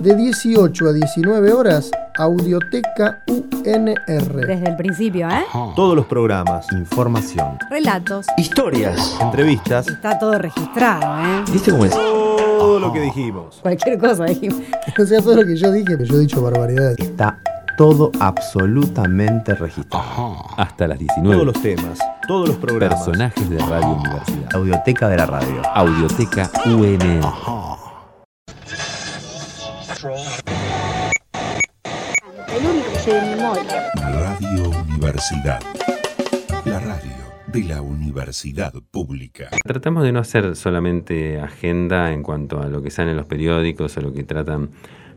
de 18 a 19 horas, Audioteca UNR. Desde el principio, ¿eh? Todos los programas, información, Relatos. historias, entrevistas. Está todo registrado, ¿eh? ¿Viste cómo es? Todo lo que dijimos. Cualquier cosa dijimos. O sea, todo lo que yo dije, pero yo he dicho barbaridades. Está todo absolutamente registrado. Hasta las 19. Todos los temas, todos los programas. Personajes de Radio Universidad. Audioteca de la radio. Audioteca UNR. El. Radio Universidad. La radio de la universidad pública. Tratamos de no hacer solamente agenda en cuanto a lo que sale en los periódicos o lo que tratan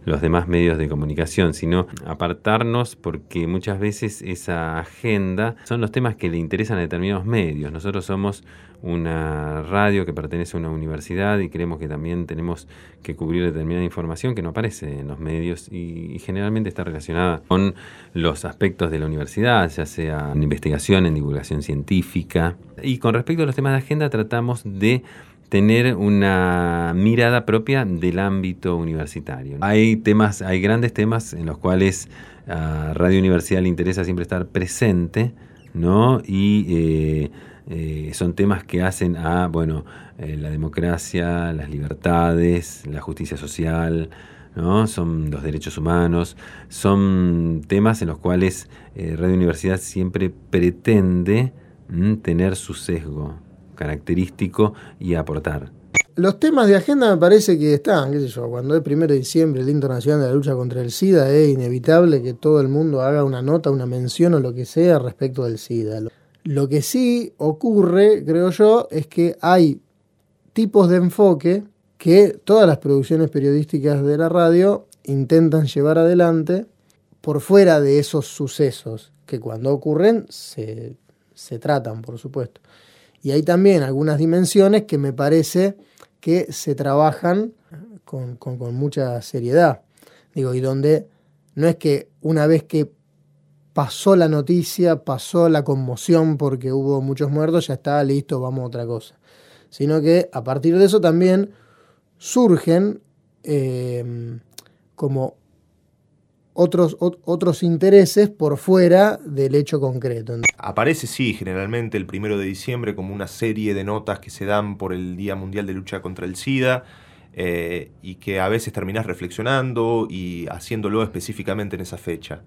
los demás medios de comunicación, sino apartarnos porque muchas veces esa agenda son los temas que le interesan a determinados medios. Nosotros somos una radio que pertenece a una universidad y creemos que también tenemos que cubrir determinada información que no aparece en los medios y, y generalmente está relacionada con los aspectos de la universidad, ya sea en investigación, en divulgación científica. Y con respecto a los temas de agenda tratamos de tener una mirada propia del ámbito universitario. Hay temas, hay grandes temas en los cuales a Radio Universidad le interesa siempre estar presente, ¿no? Y eh, eh, son temas que hacen a, bueno, eh, la democracia, las libertades, la justicia social, ¿no? Son los derechos humanos, son temas en los cuales Radio Universidad siempre pretende tener su sesgo característico y aportar. Los temas de agenda me parece que están, qué sé yo, cuando es primero de diciembre, el Día Internacional de la Lucha contra el SIDA, es inevitable que todo el mundo haga una nota, una mención o lo que sea respecto del SIDA. Lo que sí ocurre, creo yo, es que hay tipos de enfoque que todas las producciones periodísticas de la radio intentan llevar adelante por fuera de esos sucesos que cuando ocurren se, se tratan, por supuesto. Y hay también algunas dimensiones que me parece que se trabajan con, mucha seriedad. Digo, y donde no es que una vez que pasó la noticia, pasó la conmoción porque hubo muchos muertos, ya está, listo, vamos a otra cosa. Sino que a partir de eso también surgen eh, como otros, ot- otros intereses por fuera del hecho concreto. Aparece, sí, generalmente el primero de diciembre como una serie de notas que se dan por el Día Mundial de Lucha contra el SIDA eh, y que a veces terminás reflexionando y haciéndolo específicamente en esa fecha.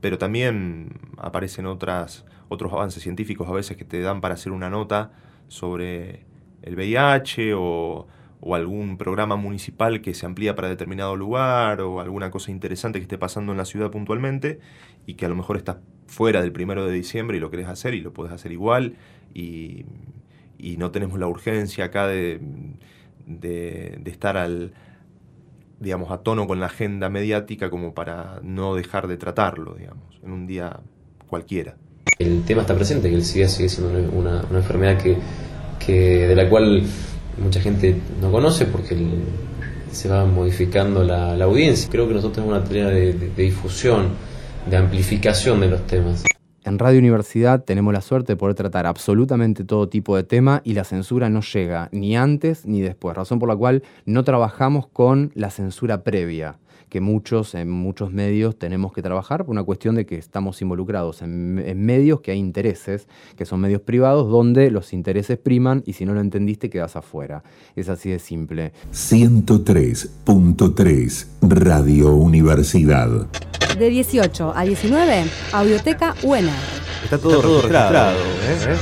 Pero también aparecen otras, otros avances científicos a veces que te dan para hacer una nota sobre el VIH o, o algún programa municipal que se amplía para determinado lugar o alguna cosa interesante que esté pasando en la ciudad puntualmente y que a lo mejor está fuera del primero de diciembre y lo querés hacer y lo podés hacer igual y, y no tenemos la urgencia acá de, de, de estar al digamos a tono con la agenda mediática como para no dejar de tratarlo digamos en un día cualquiera. El tema está presente, que el SIDA sigue siendo una, una enfermedad que, que de la cual mucha gente no conoce porque se va modificando la, la audiencia. Creo que nosotros tenemos una tarea de difusión, de amplificación de los temas. En Radio Universidad tenemos la suerte de poder tratar absolutamente todo tipo de tema y la censura no llega ni antes ni después, razón por la cual no trabajamos con la censura previa que muchos en muchos medios tenemos que trabajar por una cuestión de que estamos involucrados en, en medios que hay intereses, que son medios privados donde los intereses priman y si no lo entendiste quedas afuera. Es así de simple. 103.3 Radio Universidad. De 18 a 19, Audioteca UNR. Está todo, registrado. ¿eh?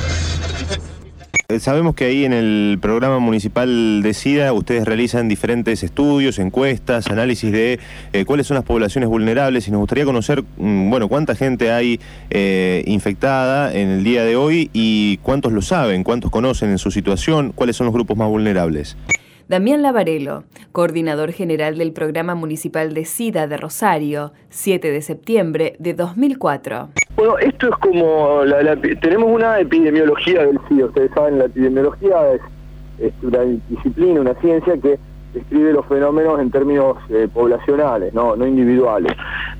Eh, Sabemos que ahí en el programa municipal de SIDA ustedes realizan diferentes estudios, encuestas, análisis de eh, cuáles son las poblaciones vulnerables y nos gustaría conocer, mm, bueno, cuánta gente hay eh, infectada en el día de hoy y cuántos lo saben, cuántos conocen en su situación, cuáles son los grupos más vulnerables. Damián Lavarelo, coordinador general del Programa Municipal de SIDA de Rosario, 7 de septiembre de 2004. Bueno, esto es como, la- la- tenemos una epidemiología del SIDA, ustedes saben, la epidemiología es, es una disciplina, una ciencia que describe los fenómenos en términos eh, poblacionales, no, no individuales.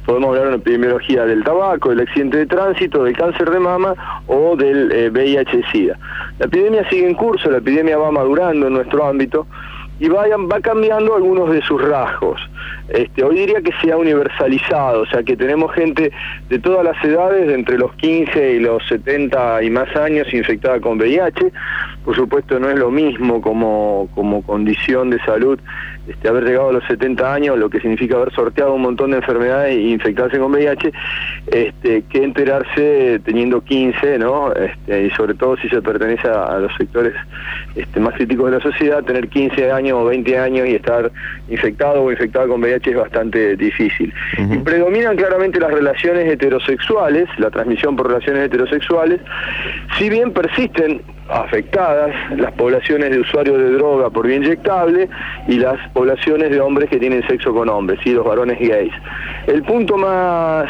Podemos hablar de una epidemiología del tabaco, del accidente de tránsito, del cáncer de mama o del eh, VIH-Sida. La epidemia sigue en curso, la epidemia va madurando en nuestro ámbito y vayan, va cambiando algunos de sus rasgos. Este, hoy diría que se ha universalizado, o sea que tenemos gente de todas las edades, de entre los 15 y los 70 y más años infectada con VIH. Por supuesto no es lo mismo como, como condición de salud este, haber llegado a los 70 años, lo que significa haber sorteado un montón de enfermedades e infectarse con VIH, este, que enterarse teniendo 15, ¿no? Este, y sobre todo si se pertenece a, los sectores este, más críticos de la sociedad, tener 15 años o 20 años y estar infectado o infectada con VIH es bastante difícil. Y predominan claramente las relaciones heterosexuales, la transmisión por relaciones heterosexuales, si bien persisten afectadas las poblaciones de usuarios de droga por vía inyectable y las poblaciones de hombres que tienen sexo con hombres, y los varones gays. El punto más,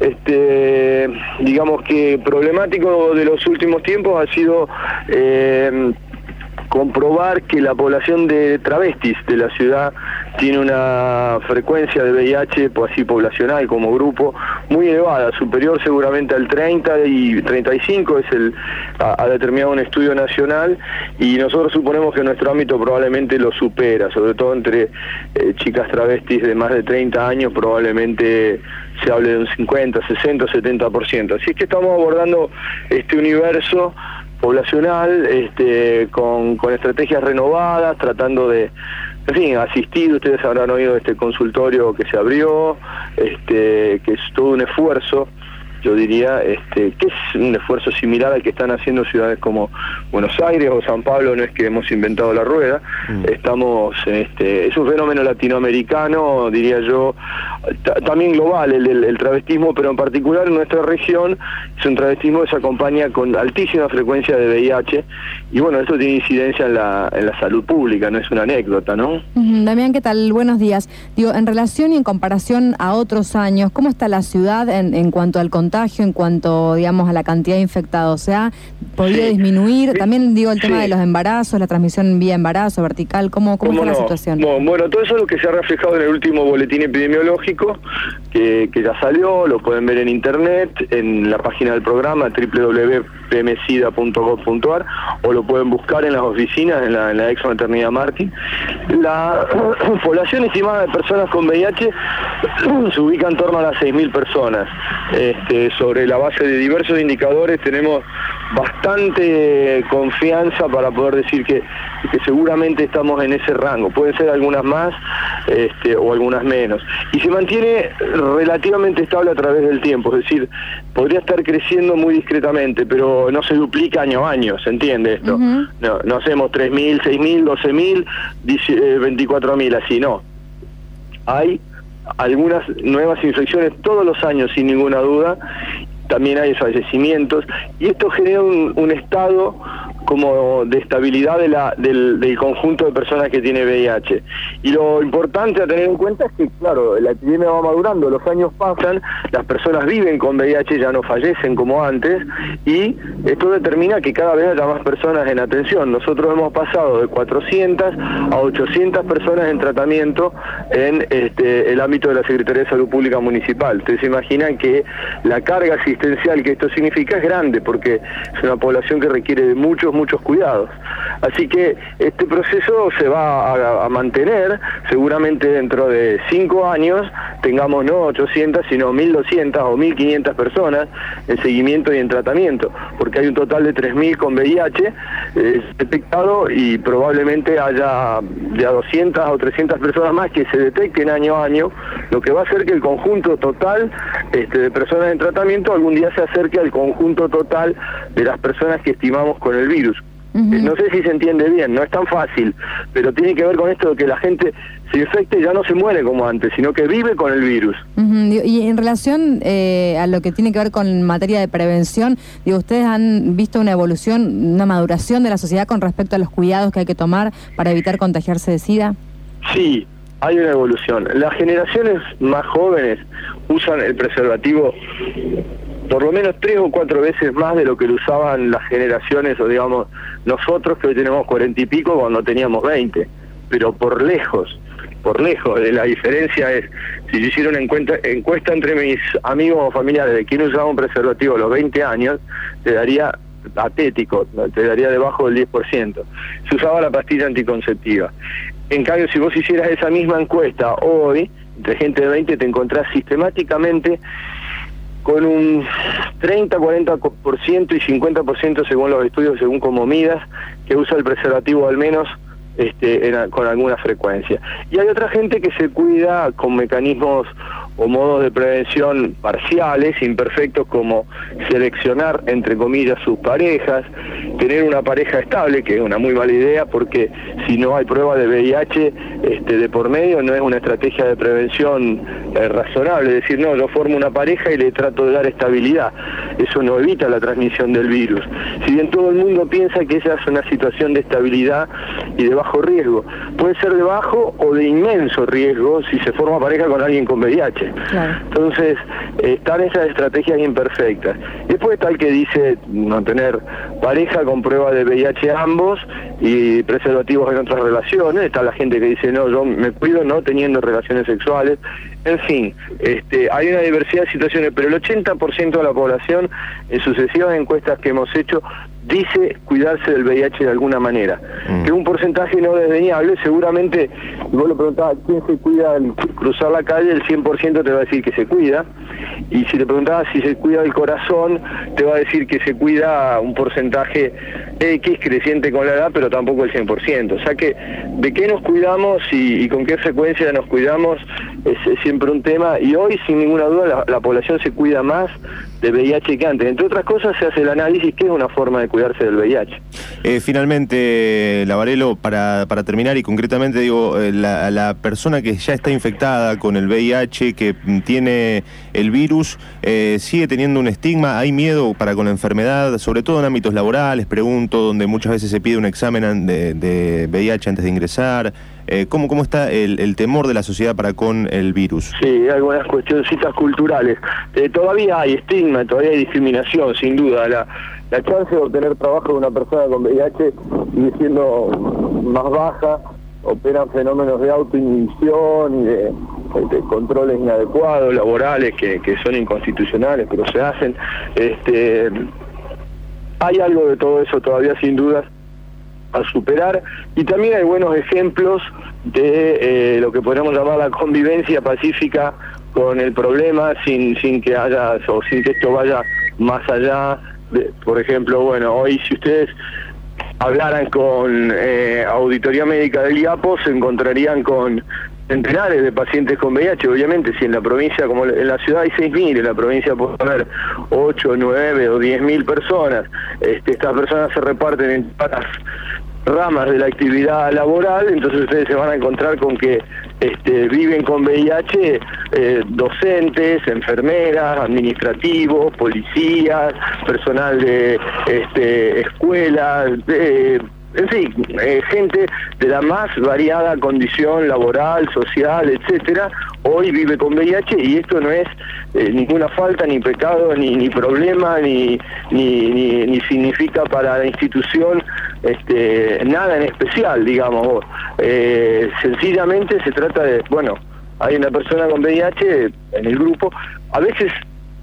este, digamos que problemático de los últimos tiempos ha sido... Eh, comprobar que la población de travestis de la ciudad tiene una frecuencia de VIH, pues así poblacional como grupo, muy elevada, superior seguramente al 30 y 35 es el ha, determinado un estudio nacional y nosotros suponemos que nuestro ámbito probablemente lo supera, sobre todo entre eh, chicas travestis de más de 30 años probablemente se hable de un 50, 60, 70%. Así es que estamos abordando este universo poblacional, este, con, con estrategias renovadas, tratando de, en fin, asistir, ustedes habrán oído este consultorio que se abrió, este, que es todo un esfuerzo yo diría este, que es un esfuerzo similar al que están haciendo ciudades como Buenos Aires o San Pablo, no es que hemos inventado la rueda, mm. estamos, este, es un fenómeno latinoamericano, diría yo, también global el, travestismo, pero en particular en nuestra región es un travestismo que se acompaña con altísima frecuencia de VIH y bueno, eso tiene incidencia en la, en la salud pública, no es una anécdota, ¿no? Damián, ¿qué tal? Buenos días. Digo, en relación y en comparación a otros años, ¿cómo está la ciudad en, en cuanto al contagio, en cuanto, digamos, a la cantidad de infectados? ¿Se ha podido disminuir? También digo el tema de los embarazos, la transmisión vía embarazo, vertical, ¿cómo, cómo, está la situación? Bueno, todo eso es lo que se ha reflejado en el último boletín epidemiológico, que, que ya salió, lo pueden ver en internet, en la página del programa www.pmsida.gov.ar o lo pueden buscar en las oficinas, en la, en la ex maternidad Martín. La población estimada de personas con VIH se ubica en torno a las 6.000 personas. Este, sobre la base de diversos indicadores tenemos bastante confianza para poder decir que, que seguramente estamos en ese rango. Pueden ser algunas más este, o algunas menos. Y se mantiene relativamente estable a través del tiempo, es decir, podría estar creciendo muy discretamente, pero no se duplica año a año, ¿se entiende esto? no, no hacemos 3.000, 6.000, 12.000, 24.000, así no. Hay algunas nuevas infecciones todos los años sin ninguna duda. También hay fallecimientos y esto genera un, un estado como de estabilidad del, conjunto de personas que tiene VIH. Y lo importante a tener en cuenta es que, claro, la epidemia va madurando, los años pasan, las personas viven con VIH, ya no fallecen como antes, y esto determina que cada vez haya más personas en atención. Nosotros hemos pasado de 400 a 800 personas en tratamiento en este, el ámbito de la Secretaría de Salud Pública Municipal. Ustedes se imaginan que la carga asistencial que esto significa es grande, porque es una población que requiere de muchos muchos cuidados. Así que este proceso se va a, mantener, seguramente dentro de cinco años tengamos no 800, sino 1.200 o 1.500 personas en seguimiento y en tratamiento, porque hay un total de 3.000 con VIH eh, detectado y probablemente haya de a 200 o 300 personas más que se detecten año a año, lo que va a hacer que el conjunto total este, de personas en tratamiento algún día se acerque al conjunto total de las personas que estimamos con el virus. No sé si se entiende bien, no es tan fácil, pero tiene que ver con esto de que la gente se infecte y ya no se muere como antes, sino que vive con el virus. Y en relación eh, a lo que tiene que ver con materia de prevención, digo, ¿ustedes han visto una evolución, una maduración de la sociedad con respecto a los cuidados que hay que tomar para evitar contagiarse de SIDA? Sí, hay una evolución. Las generaciones más jóvenes usan el preservativo por lo menos tres o cuatro veces más de lo que lo usaban las generaciones, o digamos, nosotros que hoy tenemos cuarenta y pico cuando teníamos veinte, pero por lejos, por lejos. La diferencia es, si yo hiciera una encuesta, encuesta entre mis amigos o familiares de quién usaba un preservativo a los 20 años, te daría atético, te daría debajo del 10%. Se usaba la pastilla anticonceptiva. En cambio, si vos hicieras esa misma encuesta hoy, entre gente de 20, te encontrás sistemáticamente con un 30, 40% y 50% según los estudios, según como midas, que usa el preservativo al menos este, con alguna frecuencia. Y hay otra gente que se cuida con mecanismos o modos de prevención parciales, imperfectos, como seleccionar, entre comillas, sus parejas, tener una pareja estable, que es una muy mala idea, porque si no hay prueba de VIH este, de por medio, no es una estrategia de prevención eh, razonable. Es decir, no, yo formo una pareja y le trato de dar estabilidad. Eso no evita la transmisión del virus. Si bien todo el mundo piensa que esa es una situación de estabilidad y de bajo riesgo, puede ser de bajo o de inmenso riesgo si se forma pareja con alguien con VIH. Entonces, están esas estrategias imperfectas. Después está el que dice no tener pareja con prueba de VIH ambos y preservativos en otras relaciones. Está la gente que dice, no, yo me cuido no teniendo relaciones sexuales. En fin, este, hay una diversidad de situaciones, pero el 80% de la población, en sucesivas encuestas que hemos hecho, dice cuidarse del VIH de alguna manera. Mm. Que un porcentaje no desdeñable, seguramente, vos lo preguntabas, ¿quién se cuida al cruzar la calle? El 100% te va a decir que se cuida. Y si te preguntabas si se cuida del corazón, te va a decir que se cuida un porcentaje X creciente con la edad, pero tampoco el 100%. O sea que, ¿de qué nos cuidamos y, con qué frecuencia nos cuidamos? Es, siempre un tema. Y hoy, sin ninguna duda, la población se cuida más de VIH que antes. Entre otras cosas, se hace el análisis, que es una forma de cuidarse del VIH. Eh, finalmente, Lavarelo, para, para terminar y concretamente, digo, eh, la, persona que ya está infectada con el VIH, que tiene el virus, eh, sigue teniendo un estigma, hay miedo para con la enfermedad, sobre todo en ámbitos laborales, pregunto, donde muchas veces se pide un examen de, de VIH antes de ingresar. Eh, ¿cómo, ¿Cómo está el, temor de la sociedad para con el virus? Sí, algunas cuestioncitas culturales. Eh, todavía hay estigma, todavía hay discriminación, sin duda. La, la chance de obtener trabajo de una persona con VIH sigue siendo más baja, operan fenómenos de autoinhibición y de, controles inadecuados, laborales, que, que, son inconstitucionales, pero se hacen. Este, hay algo de todo eso todavía sin dudas a superar. Y también hay buenos ejemplos de eh, lo que podríamos llamar la convivencia pacífica con el problema sin, sin que haya o sin que esto vaya más allá de, por ejemplo, bueno, hoy si ustedes hablaran con eh, Auditoría Médica del IAPO se encontrarían con centenares de pacientes con VIH, obviamente si en la provincia, como en la ciudad hay 6.000, en la provincia puede haber 8, 9 o 10.000 personas, este, estas personas se reparten en patas ramas de la actividad laboral, entonces ustedes se van a encontrar con que este, viven con VIH eh, docentes, enfermeras, administrativos, policías, personal de este, escuelas, de en fin, eh, gente de la más variada condición laboral, social, etcétera, hoy vive con VIH y esto no es eh, ninguna falta, ni pecado, ni, problema, ni, ni, ni, significa para la institución este, nada en especial, digamos. Eh, sencillamente se trata de, bueno, hay una persona con VIH en el grupo, a veces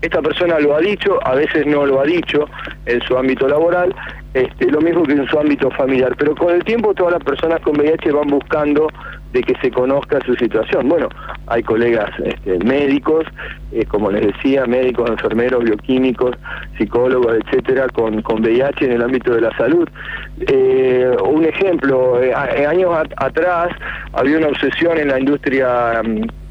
esta persona lo ha dicho, a veces no lo ha dicho en su ámbito laboral, este, lo mismo que en su ámbito familiar, pero con el tiempo todas las personas con VIH van buscando de que se conozca su situación. Bueno, hay colegas este, médicos, eh, como les decía, médicos, enfermeros, bioquímicos, psicólogos, etcétera, con, con VIH en el ámbito de la salud. Eh, un ejemplo, eh, años atrás había una obsesión en la industria mm,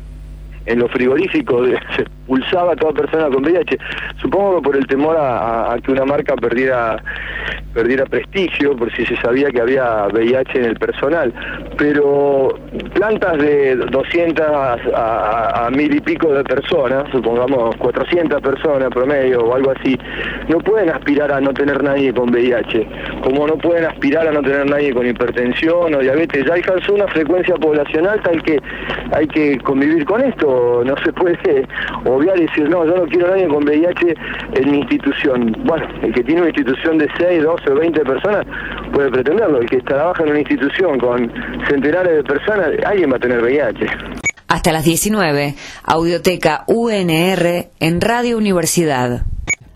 en los frigoríficos se expulsaba a toda persona con VIH, supongo que por el temor a, que una marca perdiera perdiera prestigio, por si se sabía que había VIH en el personal, pero plantas de 200 a, a, mil y pico de personas, supongamos 400 personas promedio o algo así, no pueden aspirar a no tener nadie con VIH, como no pueden aspirar a no tener nadie con hipertensión o diabetes, ya alcanzó una frecuencia poblacional tal que hay que convivir con esto, no se puede obviar y decir, no, yo no quiero a nadie con VIH en mi institución. Bueno, el que tiene una institución de 6, 12 o 20 personas puede pretenderlo. El que trabaja en una institución con centenares de personas, alguien va a tener VIH. Hasta las 19, Audioteca UNR en Radio Universidad.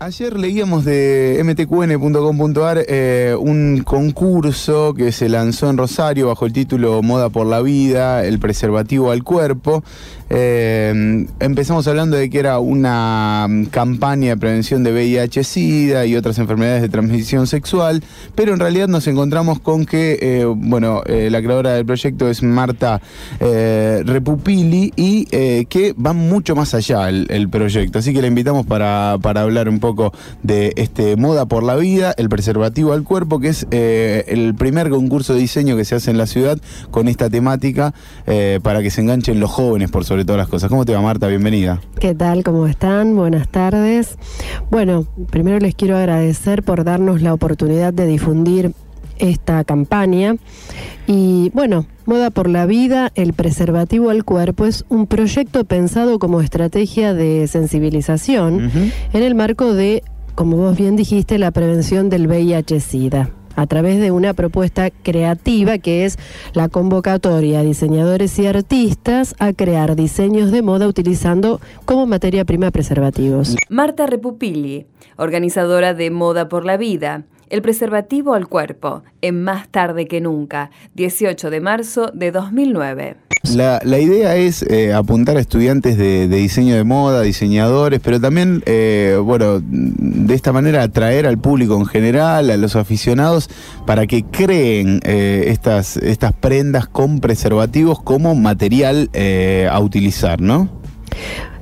Ayer leíamos de mtqn.com.ar eh, un concurso que se lanzó en Rosario bajo el título Moda por la Vida, el preservativo al cuerpo. Eh, empezamos hablando de que era una mm, campaña de prevención de VIH-Sida y otras enfermedades de transmisión sexual, pero en realidad nos encontramos con que, eh, bueno, la creadora del proyecto es Marta Repupili y que va mucho más allá el, proyecto. Así que la invitamos para, para hablar un poco de este Moda por la Vida, el preservativo al cuerpo, que es eh, el primer concurso de diseño que se hace en la ciudad con esta temática eh, para que se enganchen los jóvenes por sobre todas las cosas. ¿Cómo te va Marta? Bienvenida. ¿Qué tal? ¿Cómo están? Buenas tardes. Bueno, primero les quiero agradecer por darnos la oportunidad de difundir esta campaña. Y bueno, Moda por la Vida, el preservativo al cuerpo es un proyecto pensado como estrategia de sensibilización en el marco de, como vos bien dijiste, la prevención del VIH-Sida a través de una propuesta creativa que es la convocatoria a diseñadores y artistas a crear diseños de moda utilizando como materia prima preservativos. Marta Repupilli, organizadora de Moda por la Vida el preservativo al cuerpo, en Más tarde que nunca, 18 de marzo de 2009. La, idea es eh, apuntar a estudiantes de, diseño de moda, diseñadores, pero también, eh, bueno, de esta manera atraer al público en general, a los aficionados, para que creen eh, estas, estas prendas con preservativos como material a utilizar, ¿no?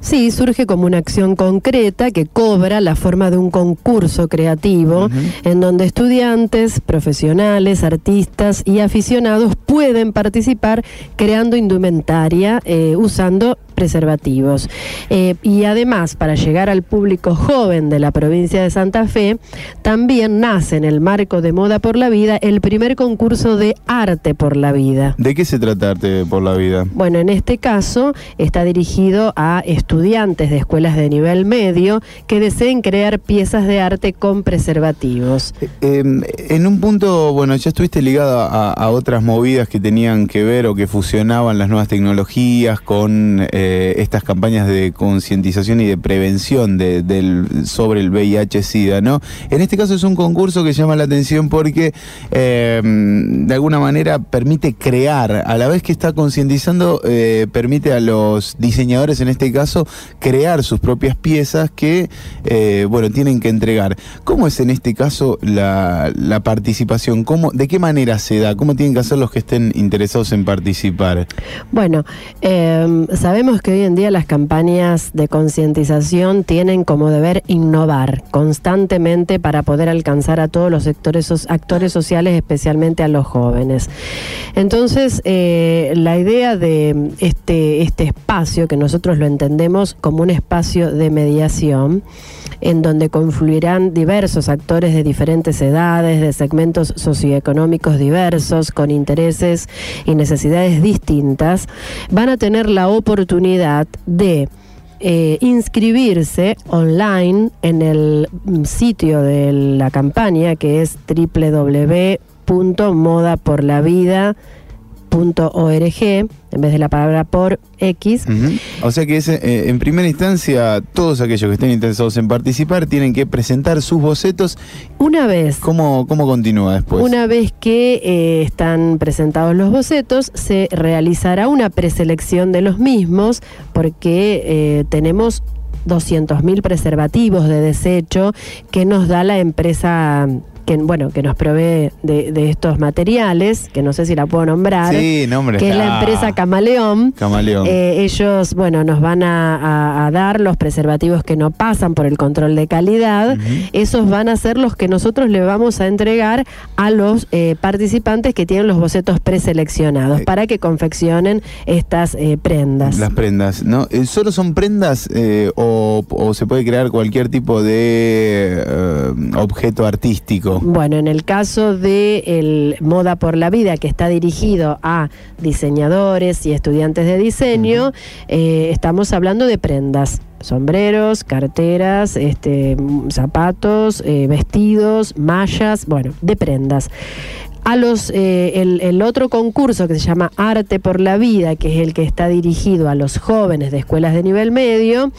Sí, surge como una acción concreta que cobra la forma de un concurso creativo en donde estudiantes, profesionales, artistas y aficionados pueden participar creando indumentaria eh, usando preservativos. Eh, y además, para llegar al público joven de la provincia de Santa Fe, también nace en el marco de Moda por la Vida el primer concurso de Arte por la Vida. ¿De qué se trata Arte por la Vida? Bueno, en este caso está dirigido a estudiantes de escuelas de nivel medio que deseen crear piezas de arte con preservativos. Eh, em, en un punto, bueno, ya estuviste ligado a, a, otras movidas que tenían que ver o que fusionaban las nuevas tecnologías con... Eh, eh, estas campañas de concientización y de prevención del, sobre el VIH-Sida, ¿no? En este caso es un concurso que llama la atención porque eh, de alguna manera permite crear, a la vez que está concientizando, eh, permite a los diseñadores, en este caso, crear sus propias piezas que, bueno, tienen que entregar. ¿Cómo es en este caso la, participación? ¿Cómo, ¿De qué manera se da? ¿Cómo tienen que hacer los que estén interesados en participar? Bueno, sabemos que hoy en día las campañas de concientización tienen como deber innovar constantemente para poder alcanzar a todos los sectores, actores sociales, especialmente a los jóvenes. Entonces, eh, la idea de este, este espacio, que nosotros lo entendemos como un espacio de mediación, en donde confluirán diversos actores de diferentes edades, de segmentos socioeconómicos diversos, con intereses y necesidades distintas, van a tener la oportunidad de eh, inscribirse online en el sitio de la campaña que es www.modaporlavida.com .org en vez de la palabra por X. O sea que eh, en primera instancia todos aquellos que estén interesados en participar tienen que presentar sus bocetos. Una vez. ¿Cómo, cómo continúa después? Una vez que eh, están presentados los bocetos, se realizará una preselección de los mismos porque eh, tenemos 200.000 preservativos de desecho que nos da la empresa que, bueno, que nos provee de, estos materiales, que no sé si la puedo nombrar, que es la empresa Camaleón. Camaleón. Eh, ellos, bueno, nos van a, dar los preservativos que no pasan por el control de calidad. Esos van a ser los que nosotros le vamos a entregar a los eh, participantes que tienen los bocetos preseleccionados eh. para que confeccionen estas prendas. Las prendas, ¿no? ¿Solo son prendas o, o, se puede crear cualquier tipo de objeto artístico? Bueno, en el caso de el Moda por la Vida, que está dirigido a diseñadores y estudiantes de diseño, eh, estamos hablando de prendas. Sombreros, carteras, este, zapatos, eh, vestidos, mallas, bueno, de prendas. A los, eh, el, el otro concurso que se llama Arte por la Vida, que es el que está dirigido a los jóvenes de escuelas de nivel medio,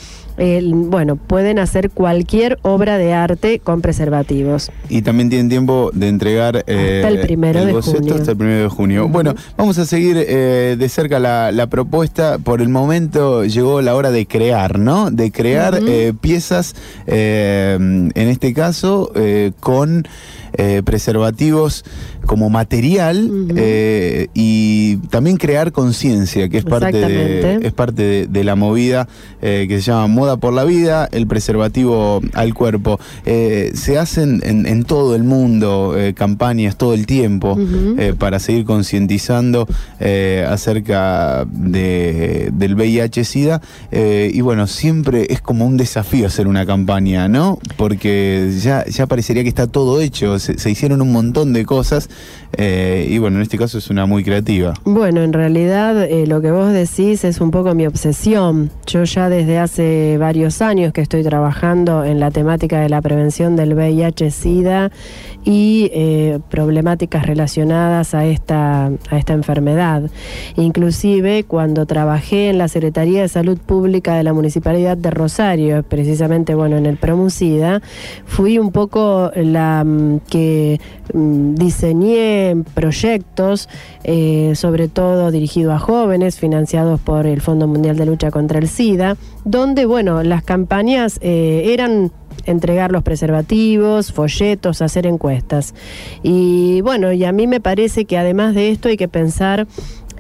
bueno, pueden hacer cualquier obra de arte con preservativos. Y también tienen tiempo de entregar eh, el primero de boceto junio. hasta el primero de junio. Bueno, vamos a seguir eh, de cerca la, la propuesta. Por el momento llegó la hora de crear, ¿no? De crear eh, piezas, eh, en este caso, eh, con eh, preservativos como material eh, y también crear conciencia, que es parte, de, es parte de, de la movida eh, que se llama Moda por la Vida, el preservativo al cuerpo. Se hacen en, en todo el mundo campañas todo el tiempo para seguir concientizando acerca de, del VIH-Sida. y bueno, siempre es como un desafío hacer una campaña, ¿no? Porque ya, ya parecería que está todo hecho, se, hicieron un montón de cosas eh, y bueno, en este caso es una muy creativa. Bueno, en realidad eh, lo que vos decís es un poco mi obsesión. Yo ya desde hace varios años que estoy trabajando en la temática de la prevención del VIH-Sida y eh, problemáticas relacionadas a esta, a esta enfermedad. Inclusive cuando trabajé en la Secretaría de Salud Pública de la Municipalidad de Rosario, precisamente bueno en el Promucida, fui un poco la mm, que mm, diseñé proyectos, eh, sobre todo dirigidos a jóvenes, financiados por el Fondo Mundial de Lucha contra el SIDA, donde, bueno, las campañas eh, eran entregar los preservativos, folletos, hacer encuestas. Y bueno, y a mí me parece que además de esto hay que pensar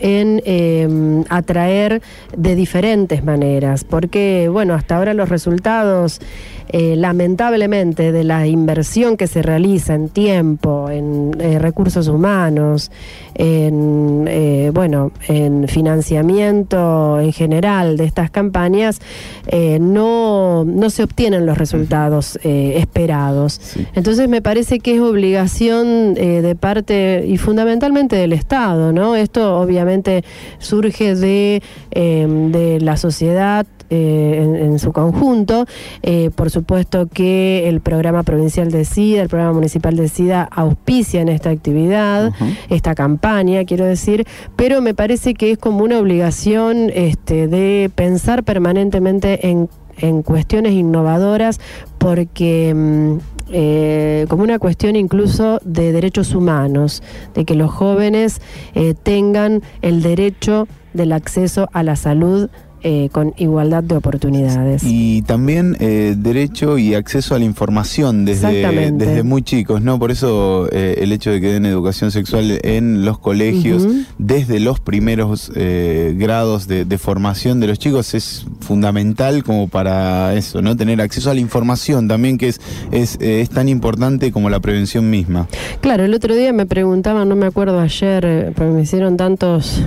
en eh, atraer de diferentes maneras, porque bueno, hasta ahora los resultados eh, lamentablemente de la inversión que se realiza en tiempo, en eh, recursos humanos, en eh, bueno, en financiamiento en general de estas campañas, eh, no, no se obtienen los resultados eh, esperados. Entonces me parece que es obligación de parte y fundamentalmente del Estado, ¿no? Esto obviamente surge de, de la sociedad eh, en, en su conjunto. Eh, por supuesto que el programa provincial de SIDA, el programa municipal de SIDA auspicia en esta actividad, esta campaña, quiero decir, pero me parece que es como una obligación este, de pensar permanentemente en, en cuestiones innovadoras porque... mm, eh, como una cuestión incluso de derechos humanos, de que los jóvenes eh, tengan el derecho del acceso a la salud eh, con igualdad de oportunidades. Y también eh, derecho y acceso a la información desde, desde muy chicos, ¿no? Por eso eh, el hecho de que den educación sexual en los colegios, desde los primeros eh, grados de, de formación de los chicos, es fundamental como para eso, ¿no? Tener acceso a la información también, que es, es, eh, es tan importante como la prevención misma. Claro, el otro día me preguntaban, no me acuerdo ayer, porque me hicieron tantos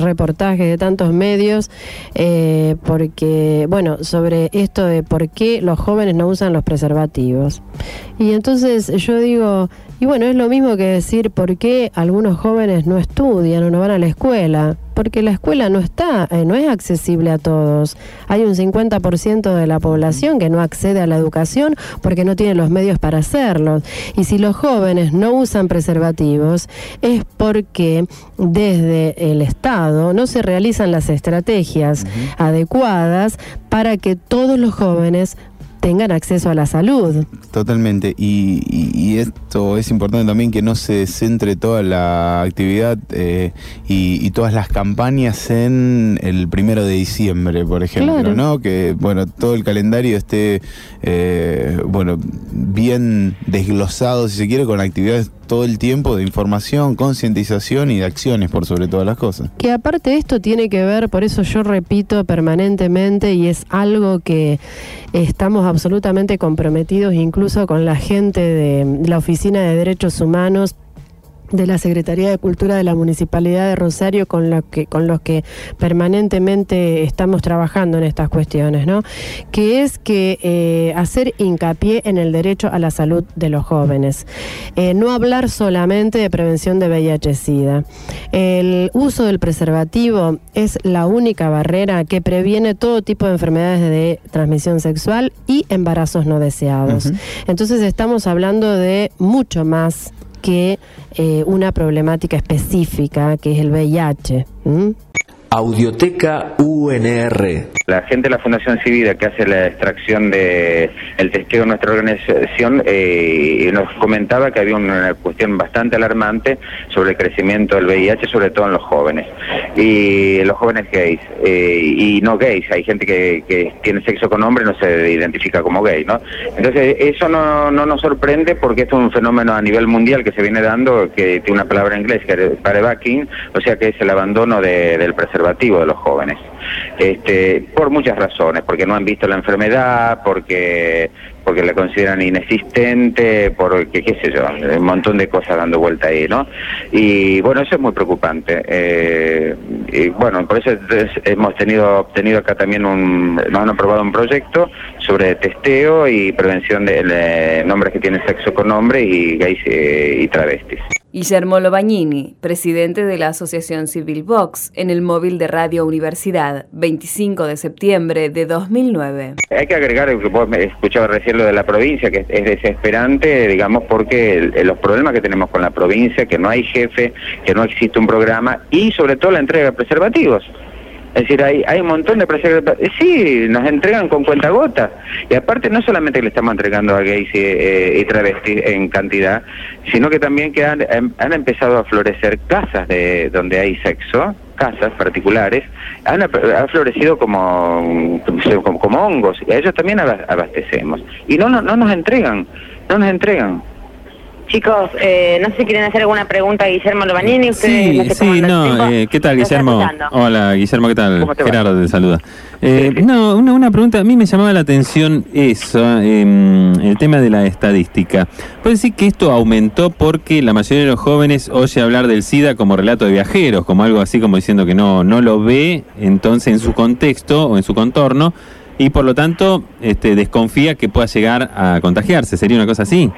reportajes de tantos medios, eh, porque, bueno, sobre esto de por qué los jóvenes no usan los preservativos. Y entonces yo digo, y bueno, es lo mismo que decir por qué algunos jóvenes no estudian o no van a la escuela. Porque la escuela no está, eh, no es accesible a todos. Hay un 50% de la población que no accede a la educación porque no tiene los medios para hacerlo. Y si los jóvenes no usan preservativos es porque desde el Estado no se realizan las estrategias adecuadas para que todos los jóvenes tengan acceso a la salud. Totalmente. Y, y- y esto es importante también que no se centre toda la actividad eh, y, y todas las campañas en el primero de diciembre, por ejemplo, Claro. ¿no? Que bueno, todo el calendario esté eh, bueno bien desglosado, si se quiere, con actividades todo el tiempo de información, concientización y de acciones por sobre todas las cosas. Que aparte esto tiene que ver, por eso yo repito permanentemente y es algo que estamos absolutamente comprometidos incluso con la gente de la Oficina de Derechos Humanos de la Secretaría de Cultura de la Municipalidad de Rosario con, la que, con los que permanentemente estamos trabajando en estas cuestiones, ¿no? Que es que eh, hacer hincapié en el derecho a la salud de los jóvenes. Eh, no hablar solamente de prevención de VIH-Sida. El uso del preservativo es la única barrera que previene todo tipo de enfermedades de transmisión sexual y embarazos no deseados. Entonces estamos hablando de mucho más que eh, una problemática específica que es el VIH. Audioteca UNR. La gente de la Fundación Civida que hace la extracción de el testeo de nuestra organización eh, nos comentaba que había una cuestión bastante alarmante sobre el crecimiento del VIH, sobre todo en los jóvenes y los jóvenes gays eh, y no gays. Hay gente que, tiene sexo con hombre y no se identifica como gay, ¿no? Entonces eso no, no nos sorprende porque esto es un fenómeno a nivel mundial que se viene dando, que tiene una palabra en inglés que es parebacking, o sea que es el abandono de, del preservativo de los jóvenes. Este, por muchas razones, porque no han visto la enfermedad, porque porque la consideran inexistente, porque qué sé yo, un montón de cosas dando vuelta ahí, ¿no? Y bueno, eso es muy preocupante. Eh, y bueno, por eso hemos tenido obtenido acá también un, nos han aprobado un proyecto sobre testeo y prevención de, nombres que tienen sexo con nombre y gays eh, y travestis. Guillermo Lobagnini, presidente de la Asociación Civil Vox, en el móvil de Radio Universidad, 25 de septiembre de 2009. Hay que agregar, vos escuchaba recién lo de la provincia, que es desesperante, digamos, porque los problemas que tenemos con la provincia, que no hay jefe, que no existe un programa y sobre todo la entrega de preservativos. Es decir, hay, hay un montón de preservativos. Sí, nos entregan con cuenta gota. Y aparte, no solamente le estamos entregando a gays y, eh, y travestis en cantidad, sino que también que han, han, empezado a florecer casas de donde hay sexo, casas particulares, han, ha florecido como, como, como, hongos. Y a ellos también abastecemos. Y no, no, no nos entregan, no nos entregan. Chicos, eh, no sé si quieren hacer alguna pregunta a Guillermo Lobanini. Sí, no sí, no. Eh, ¿Qué tal, Guillermo? Hola, Guillermo, ¿qué tal? Gerardo te saluda. Eh, no, una, una, pregunta. A mí me llamaba la atención eso, eh, el tema de la estadística. ¿Puede decir que esto aumentó porque la mayoría de los jóvenes oye hablar del SIDA como relato de viajeros, como algo así como diciendo que no, no lo ve entonces en su contexto o en su contorno y por lo tanto este, desconfía que pueda llegar a contagiarse? ¿Sería una cosa así?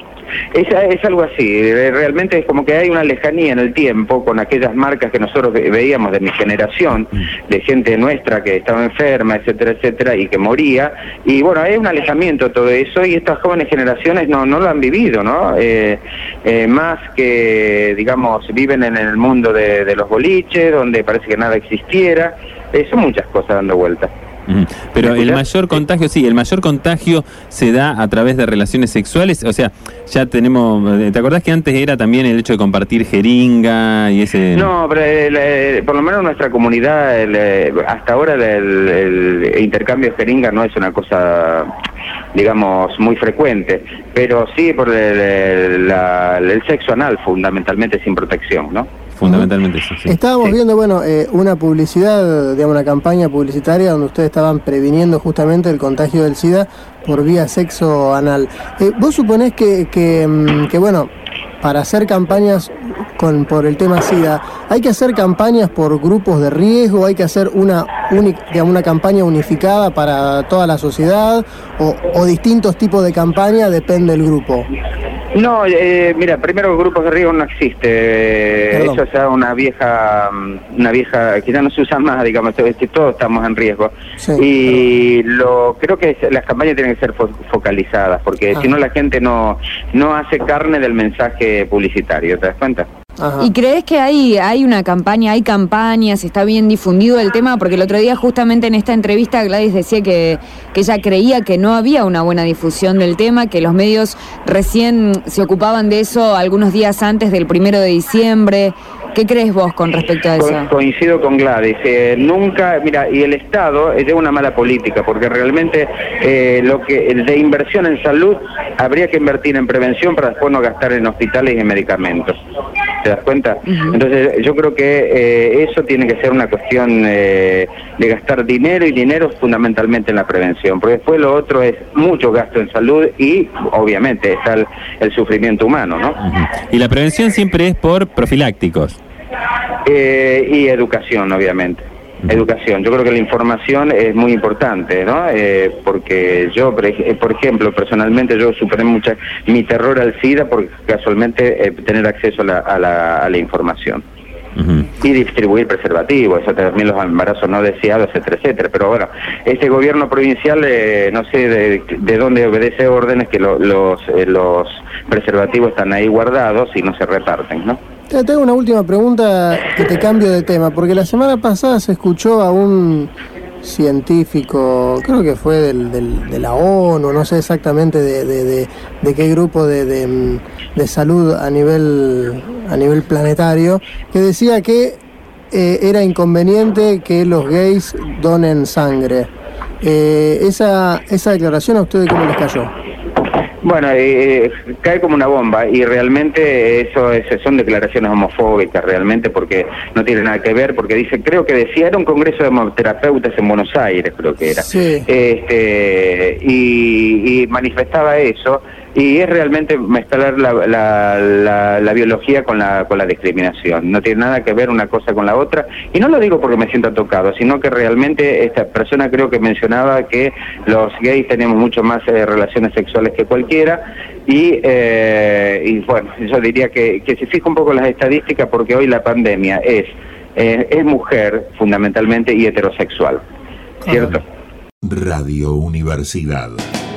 Es, es, algo así, realmente es como que hay una lejanía en el tiempo con aquellas marcas que nosotros veíamos de mi generación, de gente nuestra que estaba enferma, etcétera, etcétera, y que moría, y bueno, hay un alejamiento de todo eso y estas jóvenes generaciones no, no lo han vivido, ¿no? Eh, eh, más que, digamos, viven en el mundo de, de los boliches, donde parece que nada existiera, eh, son muchas cosas dando vueltas. Pero el mayor contagio, sí, el mayor contagio se da a través de relaciones sexuales. O sea, ya tenemos. ¿Te acordás que antes era también el hecho de compartir jeringa y ese.? No, pero eh, por lo menos en nuestra comunidad, eh, hasta ahora el, intercambio de jeringa no es una cosa, digamos, muy frecuente. Pero sí por el, el sexo anal, fundamentalmente sin protección, ¿no? Fundamentalmente sí. Estábamos viendo, bueno, eh, una publicidad, digamos, una campaña publicitaria donde ustedes estaban previniendo justamente el contagio del SIDA por vía sexo anal. Eh, ¿Vos suponés que, que, mm, que, bueno, para hacer campañas con, por el tema SIDA, ¿hay que hacer campañas por grupos de riesgo? ¿Hay que hacer una, digamos, una campaña unificada para toda la sociedad? ¿O, o distintos tipos de campañas? Depende del grupo. No, eh, mira, primero grupos de riesgo no existe. Eso es una vieja, mm, una vieja ya no se usa más, digamos, que todos estamos en riesgo. y lo creo que las campañas tienen que ser focalizadas, porque si no la gente no, no hace carne del mensaje publicitario, ¿te das cuenta? ¿Y crees que hay, hay una campaña, hay campañas, está bien difundido el tema? Porque el otro día justamente en esta entrevista Gladys decía que, que ella creía que no había una buena difusión del tema, que los medios recién se ocupaban de eso algunos días antes del primero de diciembre. ¿Qué crees vos con respecto a eso? coincido con Gladys. Eh, nunca, mira, y el Estado es lleva una mala política, porque realmente eh, lo que de inversión en salud habría que invertir en prevención para después no gastar en hospitales y en medicamentos. ¿Te das cuenta? Entonces yo creo que eh, eso tiene que ser una cuestión de gastar dinero y dinero fundamentalmente en la prevención, porque después lo otro es mucho gasto en salud y obviamente está el, sufrimiento humano, ¿no? Y la prevención siempre es por profilácticos. Eh, y educación, obviamente. Educación. Yo creo que la información es muy importante, ¿no? Eh, porque yo, por ejemplo, personalmente yo superé mucha mi terror al SIDA por casualmente eh, tener acceso a la, a la, información. y distribuir preservativos, eso también los embarazos no deseados, etcétera, etcétera. Pero bueno, este gobierno provincial, eh, no sé de, de, dónde obedece órdenes que lo, los, eh, los preservativos están ahí guardados y no se reparten, ¿no? Te tengo una última pregunta que te cambio de tema, porque la semana pasada se escuchó a un científico, creo que fue del, de la ONU, no sé exactamente de, de, de qué grupo de, salud a nivel, a nivel planetario, que decía que eh, era inconveniente que los gays donen sangre. Eh, esa, esa declaración a ustedes cómo les cayó? Bueno, eh, cae como una bomba y realmente eso, son declaraciones homofóbicas realmente porque no tiene nada que ver, porque dice, creo que decía, era un congreso de homoterapeutas en Buenos Aires, creo que era, este, y, y manifestaba eso y es realmente mezclar la, la, la, biología con la, con la discriminación. No tiene nada que ver una cosa con la otra. Y no lo digo porque me siento tocado, sino que realmente esta persona creo que mencionaba que los gays tenemos mucho más eh, relaciones sexuales que cualquiera. Y, eh, y bueno, yo diría que, que se fija un poco las estadísticas porque hoy la pandemia es, eh, es mujer fundamentalmente y heterosexual. ¿Cierto? Radio Universidad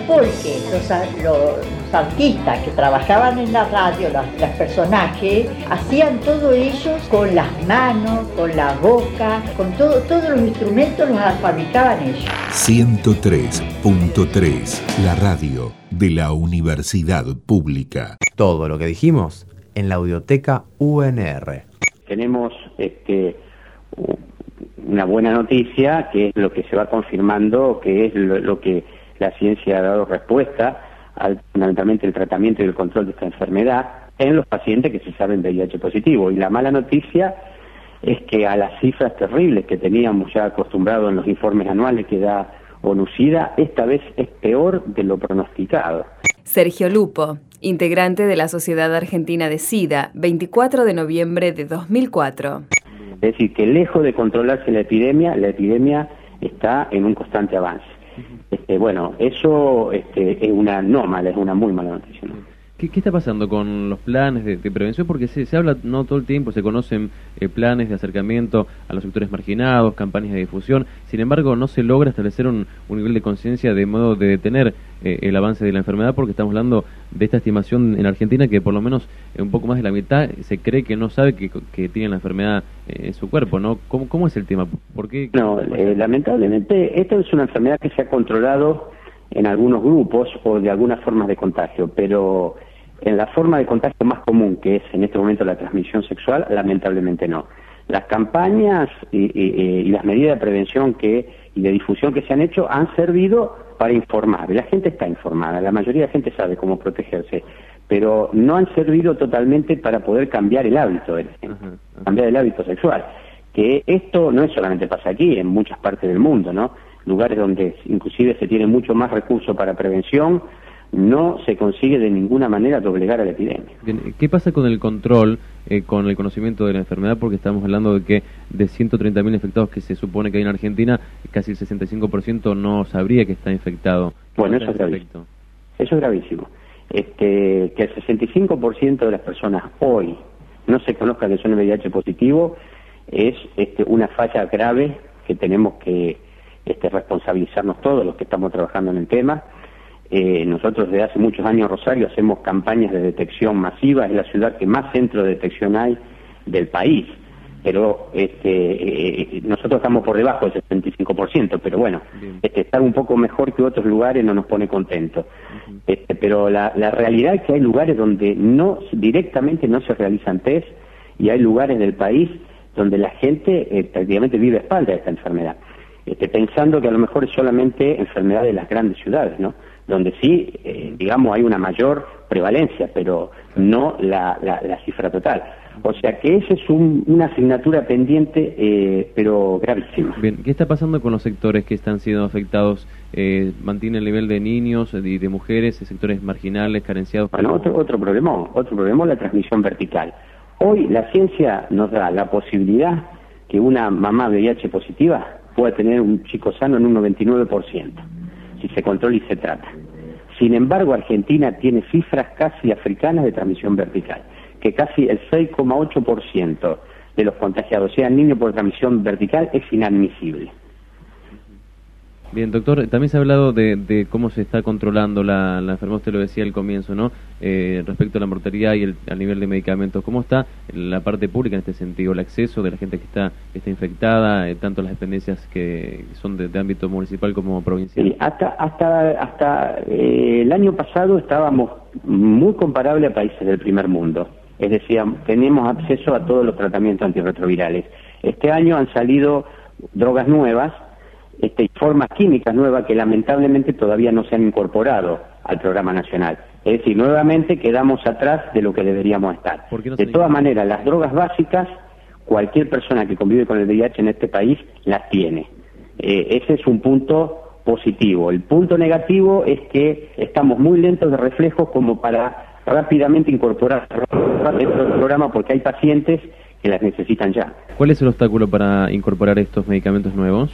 porque los, los, artistas que trabajaban en la radio, los, personajes, hacían todo ellos con las manos, con la boca, con todo, todos los instrumentos los fabricaban ellos. 103.3, la radio de la Universidad Pública. Todo lo que dijimos en la audioteca UNR. Tenemos este una buena noticia, que es lo que se va confirmando, que es lo que la ciencia ha dado respuesta al fundamentalmente el tratamiento y el control de esta enfermedad en los pacientes que se saben VIH positivo. Y la mala noticia es que a las cifras terribles que teníamos ya acostumbrados en los informes anuales que da ONUCIDA, esta vez es peor de lo pronosticado. Sergio Lupo, integrante de la Sociedad Argentina de SIDA, 24 de noviembre de 2004. Es decir, que lejos de controlarse la epidemia, la epidemia está en un constante avance. Este, bueno, eso este, es una no mala, es una muy mala noticia. ¿Qué, está pasando con los planes de, prevención? Porque se, se, habla no todo el tiempo, se conocen eh, planes de acercamiento a los sectores marginados, campañas de difusión, sin embargo no se logra establecer un, nivel de conciencia de modo de detener eh, el avance de la enfermedad porque estamos hablando de esta estimación en Argentina que por lo menos eh, un poco más de la mitad se cree que no sabe que, que tiene la enfermedad en su cuerpo, ¿no? ¿Cómo, ¿Cómo es el tema? ¿Por qué? No, lamentablemente esta es una enfermedad que se ha controlado en algunos grupos o de algunas formas de contagio, pero en la forma de contagio más común, que es en este momento la transmisión sexual, lamentablemente no. Las campañas y, las medidas de prevención que, y de difusión que se han hecho han servido para informar. La gente está informada, la mayoría de la gente sabe cómo protegerse, pero no han servido totalmente para poder cambiar el hábito de cambiar el hábito sexual. Que esto no es solamente pasa aquí, en muchas partes del mundo, ¿no? Lugares donde inclusive se tiene mucho más recursos para prevención, no se consigue de ninguna manera doblegar a la epidemia. ¿Qué pasa con el control, eh, con el conocimiento de la enfermedad? Porque estamos hablando de que de 130.000 infectados que se supone que hay en Argentina, casi el 65% no sabría que está infectado. Bueno, eso es gravísimo. Eso es gravísimo. Este, que el 65% de las personas hoy no se conozcan que son VIH positivo es este, una falla grave que tenemos que este, responsabilizarnos todos los que estamos trabajando en el tema. Eh, nosotros desde hace muchos años Rosario hacemos campañas de detección masiva, es la ciudad que más centro de detección hay del país, pero este, eh, nosotros estamos por debajo del 65%, pero bueno, este, estar un poco mejor que otros lugares no nos pone contentos. este, pero la, la, realidad es que hay lugares donde no directamente no se realizan test y hay lugares del país donde la gente eh, prácticamente vive a espalda de esta enfermedad, este, pensando que a lo mejor es solamente enfermedad de las grandes ciudades, ¿no? donde sí, eh, digamos, hay una mayor prevalencia, pero no la, la, cifra total. O sea que esa es una asignatura pendiente, eh, pero gravísima. Bien, ¿qué está pasando con los sectores que están siendo afectados? Eh, ¿Mantiene el nivel de niños y de, mujeres, sectores marginales, carenciados? Bueno, otro, otro problema, otro problema es la transmisión vertical. Hoy la ciencia nos da la posibilidad que una mamá VIH positiva pueda tener un chico sano en un 99% si se controla y se trata. Sin embargo, Argentina tiene cifras casi africanas de transmisión vertical, que casi el 6,8% de los contagiados sean niños por transmisión vertical es inadmisible. Bien, doctor, también se ha hablado de, de cómo se está controlando la, la, enfermedad, usted lo decía al comienzo, ¿no? Eh, respecto a la mortalidad y el al nivel de medicamentos, ¿cómo está la parte pública en este sentido, el acceso de la gente que está, está infectada, eh, tanto las dependencias que son de, ámbito municipal como provincial? Hasta hasta hasta eh, el año pasado estábamos muy comparables a países del primer mundo, es decir, tenemos acceso a todos los tratamientos antirretrovirales. Este año han salido drogas nuevas este, formas químicas nuevas que lamentablemente todavía no se han incorporado al programa nacional. Es decir, nuevamente quedamos atrás de lo que deberíamos estar. no de todas maneras, las drogas básicas, cualquier persona que convive con el VIH en este país las tiene. Eh, ese es un punto positivo. El punto negativo es que estamos muy lentos de reflejos como para rápidamente incorporar dentro del programa porque hay pacientes que las necesitan ya. ¿Cuál es el obstáculo para incorporar estos medicamentos nuevos?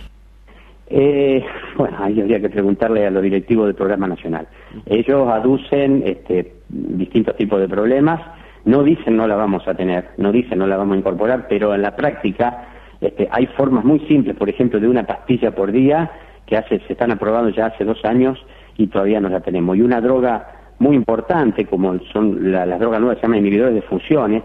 Eh, bueno, ahí habría que preguntarle a los directivos del programa nacional. Ellos aducen este, distintos tipos de problemas, no dicen no la vamos a tener, no dicen no la vamos a incorporar, pero en la práctica este, hay formas muy simples, por ejemplo, de una pastilla por día que se están aprobando ya hace dos años y todavía no la tenemos. Y una droga muy importante, como son las drogas nuevas, se llaman inhibidores de funciones,